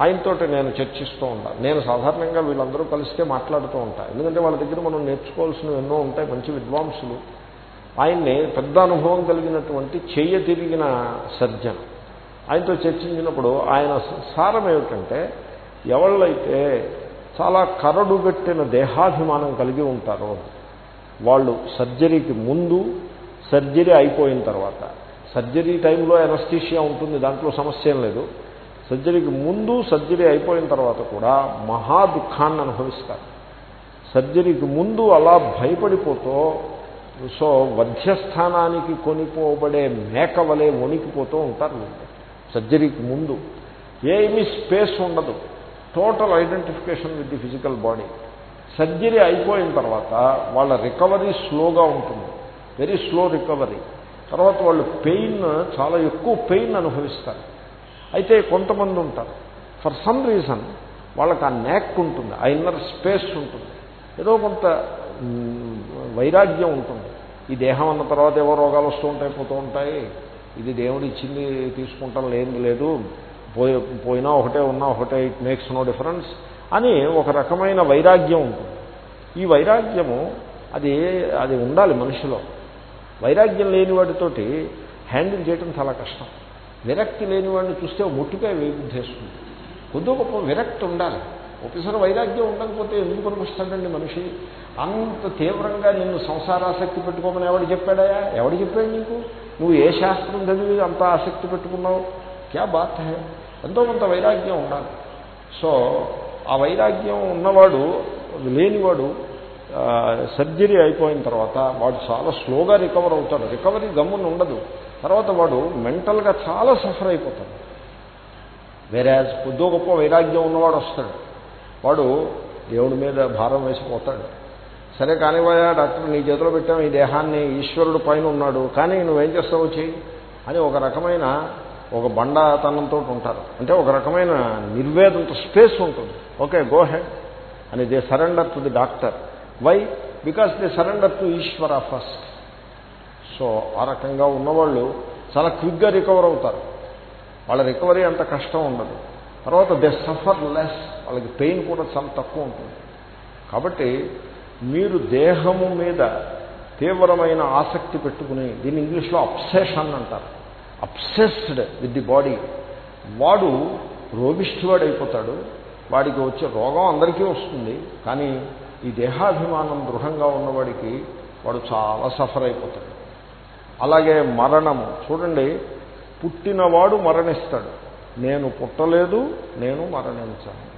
ఆయనతో నేను చర్చిస్తూ ఉంటాను నేను సాధారణంగా వీళ్ళందరూ కలిస్తే మాట్లాడుతూ ఉంటాను ఎందుకంటే వాళ్ళ దగ్గర మనం నేర్చుకోవాల్సినవి ఎన్నో ఉంటాయి మంచి విద్వాంసులు. ఆయన్ని పెద్ద అనుభవం కలిగినటువంటి చెయ్య తిరిగిన సర్జన్. ఆయనతో చర్చించినప్పుడు ఆయన సారం ఏమిటంటే ఎవళ్ళైతే చాలా కరడుగట్టిన దేహాభిమానం కలిగి ఉంటారో. వాళ్ళు సర్జరీకి ముందు సర్జరీ అయిపోయిన తర్వాత. సర్జరీ టైంలో ఎనస్థీషియా ఉంటుంది దాంట్లో సమస్య ఏం లేదు. సర్జరీకి ముందు సర్జరీ అయిపోయిన తర్వాత కూడా మహా దుఃఖాన్ని అనుభవిస్తారు. సర్జరీకి ముందు అలా భయపడిపోతూ సో వధ్యస్థానానికి కొనిపోబడే మేక వలె వణికిపోతూ ఉంటారు సర్జరీకి ముందు. ఏమీ స్పేస్ ఉండదు. Total identification with the physical body. Surgery అయిపోయిన తర్వాత వాళ్ళ రికవరీ స్లోగా ఉంటుంది. వెరీ స్లో రికవరీ తర్వాత వాళ్ళు పెయిన్ చాలా ఎక్కువ పెయిన్ అనుభవిస్తారు. అయితే కొంతమంది ఉంటారు. ఫర్ సమ్ రీజన్ వాళ్ళకి ఆ నెక్ ఉంటుంది ఆ ఇన్నర్ స్పేస్ ఉంటుంది. ఏదో కొంత వైరాగ్యం ఉంటుంది. ఈ దేహం అన్న తర్వాత ఏవో రోగాలు వస్తూ ఉంటాయి పోతూ ఉంటాయి. ఇది దేవుడు ఇచ్చింది తీసుకుంటాం లేదు లేదు. పోయి పోయినా ఒకటే ఉన్నా ఒకటే ఇట్ మేక్స్ నో డిఫరెన్స్ అని ఒక రకమైన వైరాగ్యం ఉంటుంది. ఈ వైరాగ్యము అది అది ఉండాలి మనిషిలో. వైరాగ్యం లేని వాటితోటి హ్యాండిల్ చేయడం చాలా కష్టం. విరక్తి లేని వాడిని చూస్తే ముట్టుకే వేగుద్దేస్తుంది కొద్ది గొప్ప విరక్తి ఉండాలి. ఒకసారి వైరాగ్యం ఉండకపోతే ఎందుకు అనిపిస్తాడండి మనిషి? అంత తీవ్రంగా నిన్ను సంసారాసక్తి పెట్టుకోమని ఎవడు చెప్పాడయా ఎవడు చెప్పాడు నీకు? నువ్వు ఏ శాస్త్రం చదివి అంత ఆసక్తి పెట్టుకున్నావు? క్యా బాత్ హే? ఎంతో కొంత వైరాగ్యం ఉండాలి. సో ఆ వైరాగ్యం ఉన్నవాడు లేనివాడు సర్జరీ అయిపోయిన తర్వాత వాడు చాలా స్లోగా రికవర్ అవుతాడు. రికవరీ గమ్మున ఉండదు. తర్వాత వాడు మెంటల్గా చాలా సఫర్ అయిపోతాడు. వేరే కొద్దో గొప్ప వైరాగ్యం ఉన్నవాడు వస్తాడు. వాడు దేవుడి మీద భారం వేసిపోతాడు. సరే కానివ్వయా డాక్టర్ నీ చేతిలో పెట్టాం ఈ దేహాన్ని ఈశ్వరుడు పైన ఉన్నాడు. కానీ నువ్వేం చేస్తావు చెయ్యి. అని ఒక రకమైన ఒక బండాతనంతో ఉంటారు. అంటే ఒక రకమైన నిర్వేదంతో స్పేస్ ఉంటుంది. Okay go ahead. అని they surrender to the doctor. Why? Because they surrender to Ishwara first. So ఆ రకంగా ఉన్నవాళ్ళు చాలా క్విక్గా రికవర్ అవుతారు. వాళ్ళ రికవరీ అంత కష్టం ఉండదు. తర్వాత దే సఫర్ లెస్. వాళ్ళకి పెయిన్ కూడా చాలా తక్కువ ఉంటుంది. కాబట్టి మీరు దేహము మీద తీవ్రమైన ఆసక్తి పెట్టుకుని దీన్ని ఇంగ్లీష్లో అప్సెషన్ అంటారు. Obsessed with the body. వాడు రోగిష్ఠివాడు అయిపోతాడు వాడికి వచ్చే రోగం అందరికీ వస్తుంది. కానీ ఈ దేహాభిమానం దృఢంగా ఉన్నవాడికి వాడు చాలా సఫర్ అయిపోతాడు. అలాగే మరణము చూడండి పుట్టినవాడు మరణిస్తాడు. నేను పుట్టలేదు నేను మరణించాను.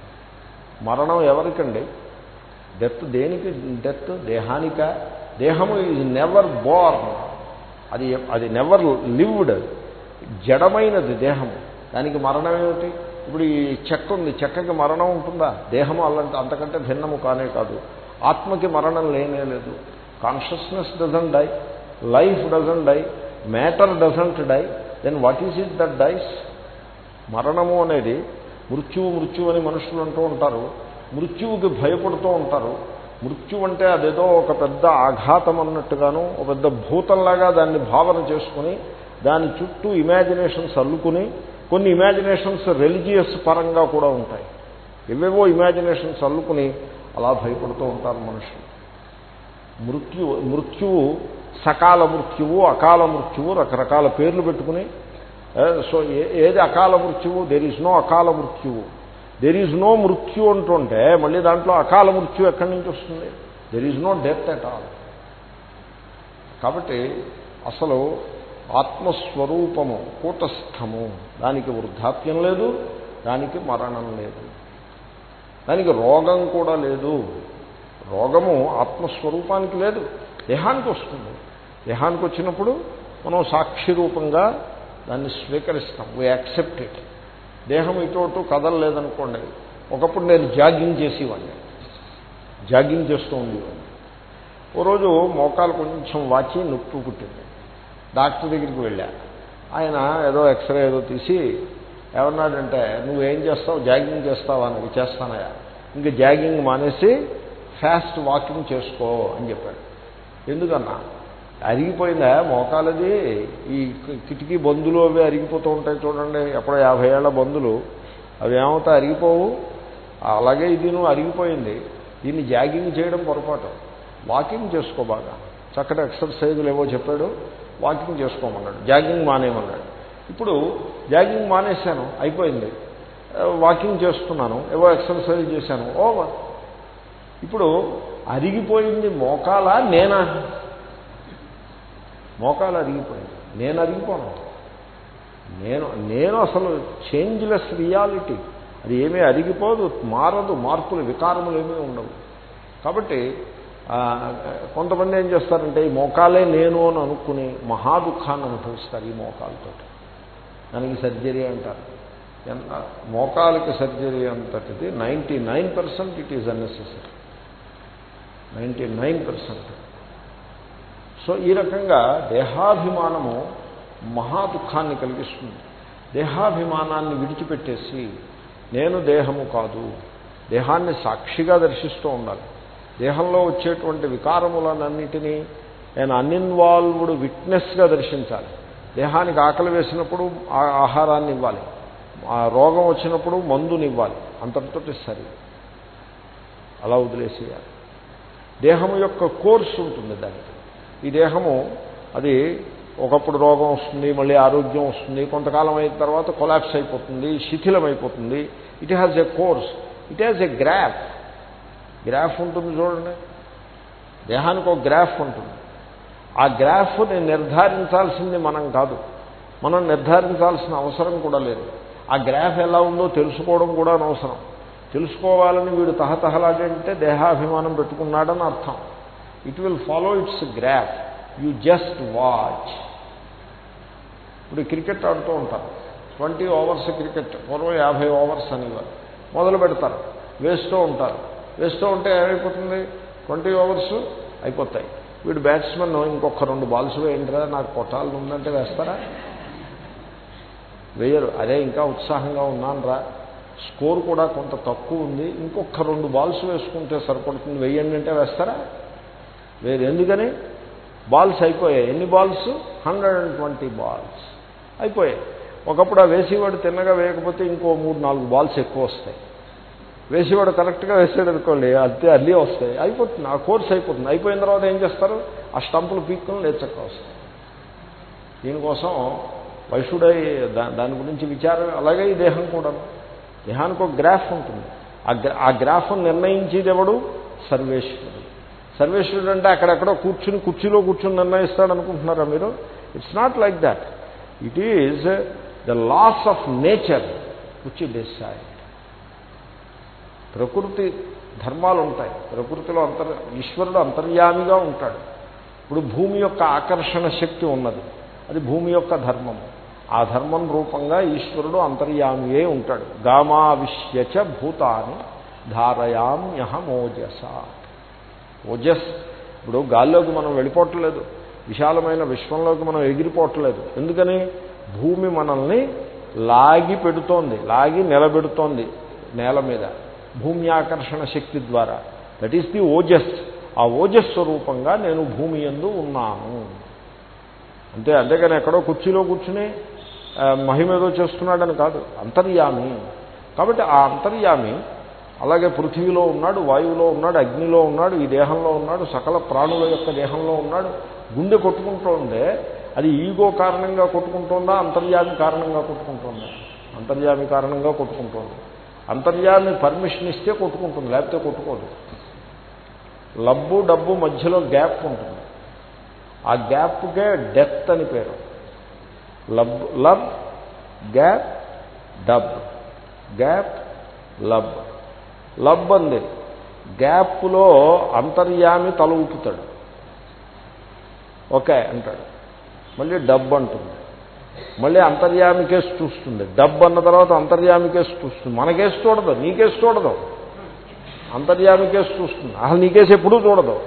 మరణం ఎవరికండి? డెత్ దేనికి? డెత్ దేహానిక? దేహము ఈజ్ నెవర్ బోర్న్. అది అది నెవర్ లివ్డ్. జడమైనది దేహము దానికి మరణం ఏమిటి? ఇప్పుడు ఈ చెక్క ఉంది. చెక్కకి మరణం ఉంటుందా? దేహము అలాంటి అంతకంటే భిన్నము కానే కాదు. ఆత్మకి మరణం లేనే లేదు. Consciousness doesn't die life doesn't die matter doesn't die then what is it that dies? మరణము అనేది మృత్యువు మృత్యువు అని మనుషులు అంటూ ఉంటారు. మృత్యువుకి భయపడుతూ ఉంటారు. మృత్యు అంటే అదేదో ఒక పెద్ద ఆఘాతం అన్నట్టుగాను ఒక పెద్ద భూతంలాగా దాన్ని భావన చేసుకుని దాని చుట్టూ ఇమాజినేషన్స్ అల్లుకుని కొన్ని ఇమాజినేషన్స్ రిలీజియస్ పరంగా కూడా ఉంటాయి. ఎవేవో ఇమాజినేషన్స్ అల్లుకుని అలా భయపడుతూ ఉంటారు మనుషులు. మృత్యు మృత్యువు సకాల మృత్యువు అకాల మృత్యువు రకరకాల పేర్లు పెట్టుకుని సో ఏది అకాల మృత్యువు దెర్ ఈజ్ నో అకాల మృత్యువు. దెర్ ఈజ్ నో మృత్యు అంటుంటే మళ్ళీ దాంట్లో అకాల మృత్యు ఎక్కడి నుంచి వస్తుంది? There is no death at all కాబట్టి అసలు ఆత్మస్వరూపము కూటస్థము. దానికి వృద్ధాప్యం లేదు దానికి మరణం లేదు. దానికి రోగం కూడా లేదు. రోగము ఆత్మస్వరూపానికి లేదు దేహానికి వస్తుంది. దేహానికి వచ్చినప్పుడు మనం సాక్షి రూపంగా దాన్ని స్వీకరిస్తాం. వీ యాక్సెప్ట్ ఇట్ దేహం ఇటు కదలలేదనుకోండి. ఒకప్పుడు నేను జాగింగ్ చేసేవాడిని. జాగింగ్ చేస్తూ ఉండేవాడిని. ఓ రోజు మోకాలు కొంచెం వాచి నొప్పి పుట్టింది. డాక్టర్ దగ్గరికి వెళ్ళా. ఆయన ఏదో ఎక్స్రే ఏదో తీసి ఏమన్నాడంటే నువ్వేం చేస్తావు? జాగింగ్ చేస్తావా? అని చేస్తానయా ఇంక జాగింగ్ మానేసి ఫాస్ట్ వాకింగ్ చేసుకో అని చెప్పాడు. ఎందుకన్నా? అరిగిపోయిందా మోకాలది? ఈ కిటికీ బందులు అవి అరిగిపోతూ ఉంటాయి చూడండి ఎప్పుడో యాభై ఏళ్ళ బందులు. అవి ఏమవుతా అరిగిపోవు? అలాగే ఇది నువ్వు అరిగిపోయింది. దీన్ని జాగింగ్ చేయడం పొరపాటు. వాకింగ్ చేసుకో బాగా. చక్కటి ఎక్సర్సైజులు ఏవో చెప్పాడు. వాకింగ్ చేసుకోమన్నాడు జాగింగ్ మానేయమన్నాడు. ఇప్పుడు జాగింగ్ మానేశాను అయిపోయింది. వాకింగ్ చేస్తున్నాను ఏవో ఎక్సర్సైజ్ చేశాను ఓవర్. ఇప్పుడు అరిగిపోయింది మోకాలా నేనా? మోకాలు అరిగిపోయింది నేను అరిగిపోను. నేను నేను అసలు చేంజ్లెస్ రియాలిటీ. అది ఏమీ అరిగిపోదు మారదు మార్పులు వికారములు ఏమీ ఉండవు. కాబట్టి కొంతమంది ఏం చేస్తారంటే ఈ మోకాలే నేను అని అనుకుని మహా దుఃఖాన్ని అనుభవిస్తారు ఈ మోకాలతో దానికి సర్జరీ అంటారు. మోకాలకి surgery అంతటిది ninety nine percent it is unnecessary. Ninety nine percent. So ఈ రకంగా దేహాభిమానము మహా దుఃఖాన్ని కలిగిస్తుంది. దేహాభిమానాన్ని విడిచిపెట్టేసి నేను దేహము కాదు దేహాన్ని సాక్షిగా దర్శిస్తూ ఉండాలి. దేహంలో వచ్చేటువంటి వికారములనన్నిటినీ నేను అన్ఇన్వాల్వ్డ్ విట్నెస్గా దర్శించాలి. దేహానికి ఆకలి వేసినప్పుడు ఆహారాన్ని ఇవ్వాలి. ఆ రోగం వచ్చినప్పుడు మందునివ్వాలి అంతటితోటి సరి. అలా వదిలేసేయాలి. దేహము యొక్క కోర్సు ఉంటుంది దానికి. ఈ దేహము అది ఒకప్పుడు రోగం వస్తుంది మళ్ళీ ఆరోగ్యం వస్తుంది కొంతకాలం అయిన తర్వాత కొలాప్స్ అయిపోతుంది శిథిలం అయిపోతుంది it has a course it has a graph graph ఉంటుంది చూడండి. దేహానికి ఒక గ్రాఫ్ ఉంటుంది. ఆ గ్రాఫ్ని నిర్ధారించాల్సింది మనం కాదు. మనం నిర్ధారించాల్సిన అవసరం కూడా లేదు. ఆ గ్రాఫ్ ఎలా ఉందో తెలుసుకోవడం కూడా అనవసరం. తెలుసుకోవాలని వీడు తహతహలాడంటే దేహాభిమానం పెట్టుకున్నాడని అర్థం. It will follow its graph you just watch ఇప్పుడు క్రికెట్ ఆడుతూ ఉంటారు. ట్వంటీ ఓవర్స్ క్రికెట్ పూర్వం యాభై ఓవర్స్ అనేవారు మొదలు పెడతారు. వేస్తూ ఉంటారు. వేస్తూ ఉంటే ఏమైపోతుంది? ట్వంటీ ఓవర్స్ అయిపోతాయి. వీడు బ్యాట్స్మెన్ ఇంకొక రెండు బాల్స్ వేయండిరా నాకు కొట్టాలని ఉందంటే వేస్తారా? వేయరు. అదే ఇంకా ఉత్సాహంగా ఉన్నానరా. స్కోర్ కూడా కొంత తక్కువ ఉంది. ఇంకొక రెండు బాల్స్ వేసుకుంటే సరిపడుతుంది. వెయ్యండి అంటే వేస్తారా? వేరు ఎందుకని? బాల్స్ అయిపోయాయి. ఎన్ని balls hundred and twenty balls అయిపోయాయి. ఒకప్పుడు ఆ వేసేవాడు తిన్నగా వేయకపోతే ఇంకో మూడు నాలుగు బాల్స్ ఎక్కువ వస్తాయి. వేసేవాడు కరెక్ట్గా వేసాడు అనుకోండి అంతే అన్నీ వస్తాయి. అయిపోతుంది ఆ కోర్స్ అయిపోతుంది. అయిపోయిన తర్వాత ఏం చేస్తారు? ఆ స్టంపులు పీక్కులు నేర్చక్క వస్తాయి. దీనికోసం వైషుడై దాని గురించి విచారం అలాగే ఈ దేహం కూడా. దేహానికి ఒక గ్రాఫ్ ఉంటుంది. ఆ గ్రాఫ్ నిర్ణయించేది ఎవడు? సర్వేశ్వరుడు. సర్వేశ్వరుడు అంటే అక్కడెక్కడో కూర్చుని కుర్చీలో కూర్చుని నిర్ణయిస్తాడు అనుకుంటున్నారా మీరు? It's not like that it is the laws of nature which decide ప్రకృతి ధర్మాలు ఉంటాయి ప్రకృతిలో అంతర్ ఈశ్వరుడు అంతర్యామిగా ఉంటాడు. ఇప్పుడు భూమి యొక్క ఆకర్షణ శక్తి ఉన్నది. అది భూమి యొక్క ధర్మం. ఆ ధర్మం రూపంగా ఈశ్వరుడు అంతర్యామియే ఉంటాడు. గామావిష్యచ భూతాన్ని ధారయామ్యహమోజస ఓజస్ ఇప్పుడు గాల్లోకి మనం వెళ్ళిపోవట్లేదు. విశాలమైన విశ్వంలోకి మనం ఎగిరిపోవట్లేదు. ఎందుకని? భూమి మనల్ని లాగి పెడుతోంది. లాగి నిలబెడుతోంది నేల మీద. భూమి ఆకర్షణ శక్తి ద్వారా. దట్ ఈస్ ది ఓజస్. ఆ ఓజస్ స్వరూపంగా నేను భూమి ఎందు ఉన్నాను. అంతే అంతేగాని ఎక్కడో కుర్చీలో కూర్చుని మహిమేదో చేస్తున్నాడని కాదు. అంతర్యామి. కాబట్టి ఆ అంతర్యామి అలాగే పృథివీలో ఉన్నాడు వాయువులో ఉన్నాడు అగ్నిలో ఉన్నాడు ఈ దేహంలో ఉన్నాడు సకల ప్రాణుల యొక్క దేహంలో ఉన్నాడు. గుండె కొట్టుకుంటోందే. అది ఈగో కారణంగా కొట్టుకుంటుందా అంతర్యామి కారణంగా కొట్టుకుంటుందా? అంతర్యామి కారణంగా కొట్టుకుంటోంది. అంతర్యాన్ని పర్మిషన్ ఇస్తే కొట్టుకుంటుంది లేకపోతే కొట్టుకోదు. లబ్బు డబ్బు మధ్యలో గ్యాప్ ఉంటుంది. ఆ గ్యాప్కే డెత్ అని పేరు. Lub lub gap dub. Gap lub. Lub అంది. గ్యాప్లో అంతర్యామి తల ఊపుతాడు. ఓకే అంటాడు. మళ్ళీ డబ్ అంటుంది. మళ్ళీ అంతర్యామి కేసు చూస్తుంది. డబ్ అన్న తర్వాత అంతర్యామి కేసు చూస్తుంది. మన కేసు చూడదు నీ కేసు చూడదు. అంతర్యామి కేసు చూస్తుంది. అసలు నీ కేసు ఎప్పుడూ చూడదు.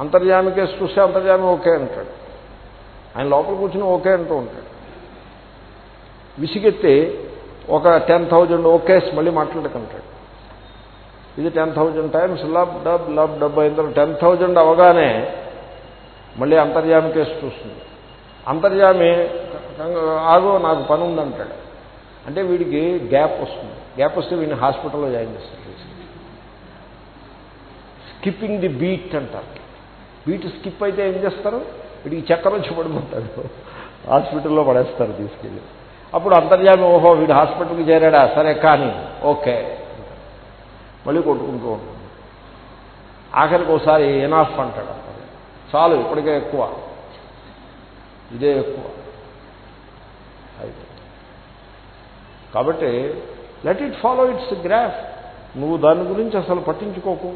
అంతర్యామి కేసు చూస్తే అంతర్యామి ఓకే అంటాడు. ఆయన లోపల కూర్చుని ఓకే అంటూ ఉంటాడు. విసిగెత్తి ఒక టెన్ థౌజండ్ ఓకేస్ మళ్ళీ మాట్లాడకంటాడు. ఇది ten thousand times lub dub lub dub అయిన తర్వాత టెన్ థౌజండ్ అవగానే మళ్ళీ అంతర్యామి కేసు చూస్తుంది. అంతర్యామి ఆగో నాకు పని ఉందంటాడు అంటే వీడికి గ్యాప్ వస్తుంది. గ్యాప్ వస్తే వీడిని హాస్పిటల్లో జాయిన్ చేస్తారు. స్కిప్పింగ్ ది బీట్ అంటారు. బీట్ స్కిప్ అయితే ఏం చేస్తారు? వీడికి చక్కెర వచ్చి పడిపోతాడు. హాస్పిటల్లో పడేస్తారు తీసుకెళ్ళి. అప్పుడు అంతర్యామి ఓహో వీడు హాస్పిటల్కి చేరాడా? సరే కానీ ఓకే. మళ్ళీ కొట్టుకుంటూ ఉంటుంది. ఆఖరికి ఒకసారి ఎనాఫ్ అంటాడు. చాలు ఇప్పటికే ఎక్కువ. ఇదే ఎక్కువ. అయితే కాబట్టి let it follow its graph నువ్వు దాని గురించి అసలు పట్టించుకోకు.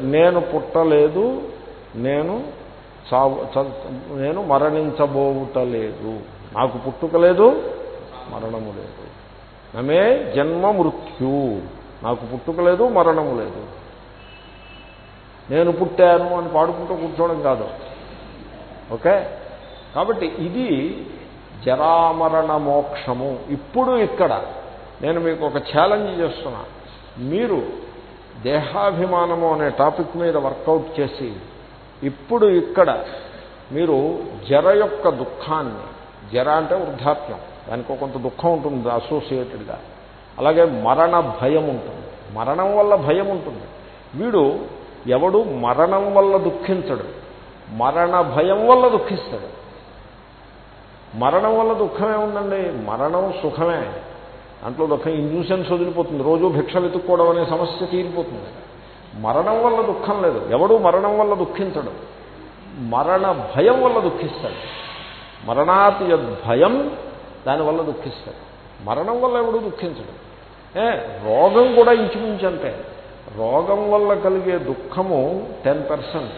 నేను పుట్టలేదు నేను చావు నేను మరణించబోవుటలేదు నాకు పుట్టుక లేదు మరణము లేదు. నమే జన్మ మృత్యు. నాకు పుట్టుక లేదు మరణము లేదు. నేను పుట్టాను అని పాడుకుంటూ కూర్చోవడం కాదు. ఓకే? కాబట్టి ఇది జరామరణ మోక్షము ఇప్పుడు ఇక్కడ నేను మీకు ఒక ఛాలెంజ్ చేస్తున్నా. మీరు దేహాభిమానము అనే టాపిక్ మీద వర్కౌట్ చేసి ఇప్పుడు ఇక్కడ మీరు జర యొక్క దుఃఖాన్ని జర అంటే వృద్ధాప్యం దానికో కొంత దుఃఖం ఉంటుంది అసోసియేటెడ్గా అలాగే మరణ భయం ఉంటుంది. మరణం వల్ల భయం ఉంటుంది. వీడు ఎవడు మరణం వల్ల దుఃఖించడు మరణ భయం వల్ల దుఃఖిస్తాడు. మరణం వల్ల దుఃఖమే ఉందండి. మరణం సుఖమే. దాంట్లో దుఃఖం ఇంజూషన్స్ వదిలిపోతుంది. రోజు భిక్ష వెతుక్కోవడం అనే సమస్య తీరిపోతుంది. మరణం వల్ల దుఃఖం లేదు. ఎవడు మరణం వల్ల దుఃఖించడు. మరణ భయం వల్ల దుఃఖిస్తాడు. మరణాతి భయం దానివల్ల దుఃఖిస్తాడు. మరణం వల్ల ఎవడు దుఃఖించడు. ఏ రోగం కూడా ఇంచుమించు అంటే రోగం వల్ల కలిగే దుఃఖము టెన్ పర్సెంట్.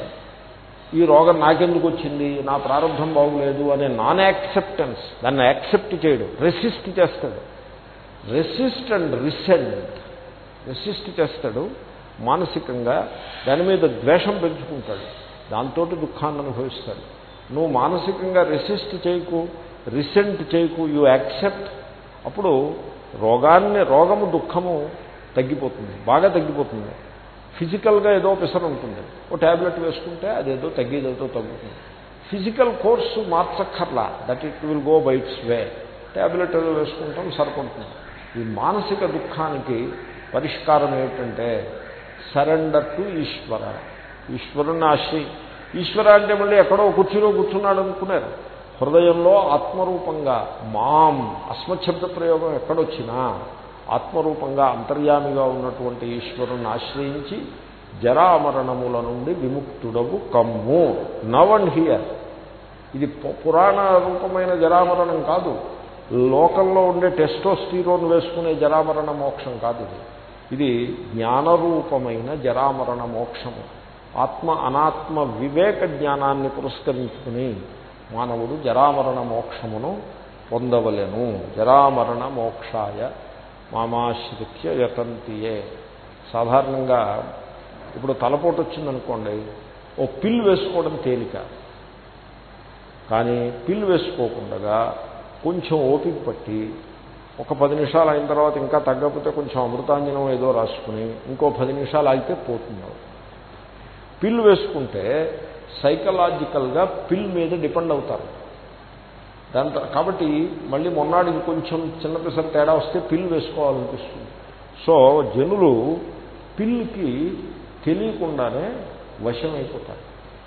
ఈ రోగం నాకెందుకు వచ్చింది? నా ప్రారంభం బాగులేదు అనే నాన్ యాక్సెప్టెన్స్ దాన్ని యాక్సెప్ట్ చేయడు. రెసిస్ట్ చేస్తాడు. రెసిస్ట్ అండ్ రిసెంట్ రెసిస్ట్ చేస్తాడు. మానసికంగా దాని మీద ద్వేషం పెంచుకుంటాడు. దాంతో దుఃఖాన్ని అనుభవిస్తాడు. నువ్వు మానసికంగా రెసిస్ట్ చేయకు రిసెంట్ చేయకు యు యాక్సెప్ట్ అప్పుడు రోగాన్ని రోగము దుఃఖము తగ్గిపోతుంది. బాగా తగ్గిపోతుంది. ఫిజికల్గా ఏదో పిసర్ ఉంటుంది. ఓ ట్యాబ్లెట్ వేసుకుంటే అదేదో తగ్గేదేదో తగ్గుతుంది. Physical course మార్చక్కర్లా. That it will go by its way tablet ఏదో వేసుకుంటాం సరిపడుతుంది ఈ మానసిక దుఃఖానికి పరిష్కారం ఏమిటంటే సరెండర్ టు ఈశ్వర. ఈశ్వరుణ్ణి ఆశ్రయి. ఈశ్వర అంటే మళ్ళీ ఎక్కడో కుర్చీలో కూర్చున్నాడు అనుకున్నారు. హృదయంలో ఆత్మరూపంగా మాం అస్మశబ్ద ప్రయోగం ఎక్కడొచ్చినా ఆత్మరూపంగా అంతర్యామిగా ఉన్నటువంటి ఈశ్వరుని ఆశ్రయించి జరామరణముల నుండి విముక్తుడవు కమ్ము. Now and here. ఇది పురాణ రూపమైన జరామరణం కాదు. లోకంలో ఉండే టెస్టోస్టీరోన్ వేసుకునే జరామరణ మోక్షం కాదు ఇది. ఇది జ్ఞానరూపమైన జరామరణ మోక్షము. ఆత్మ అనాత్మ వివేక జ్ఞానాన్ని పురస్కరించుకుని మానవుడు జరామరణ మోక్షమును పొందవలెను. జరామరణ మోక్షాయ మామాశ్రిత్య యతంతియే. సాధారణంగా ఇప్పుడు తలపోటు వచ్చిందనుకోండి ఓ పిల్ వేసుకోవడం తేలిక. కానీ పిల్ వేసుకోకుండా కొంచెం ఓపిక పట్టి ఒక పది నిమిషాలు అయిన తర్వాత ఇంకా తగ్గకపోతే కొంచెం అమృతాంజనం ఏదో రాసుకుని ఇంకో పది నిమిషాలు ఆగితే పోతుంది పిల్ వేసుకుంటే సైకలాజికల్గా పిల్ మీద డిపెండ్ అవుతారు. దాంతో కాబట్టి మళ్ళీ మొన్నాడు ఇంకొంచెం చిన్న పిసర్ తేడా వస్తే పిల్లు వేసుకోవాలనిపిస్తుంది. సో జనులు పిల్లుకి తెలియకుండానే వశమైపోతారు.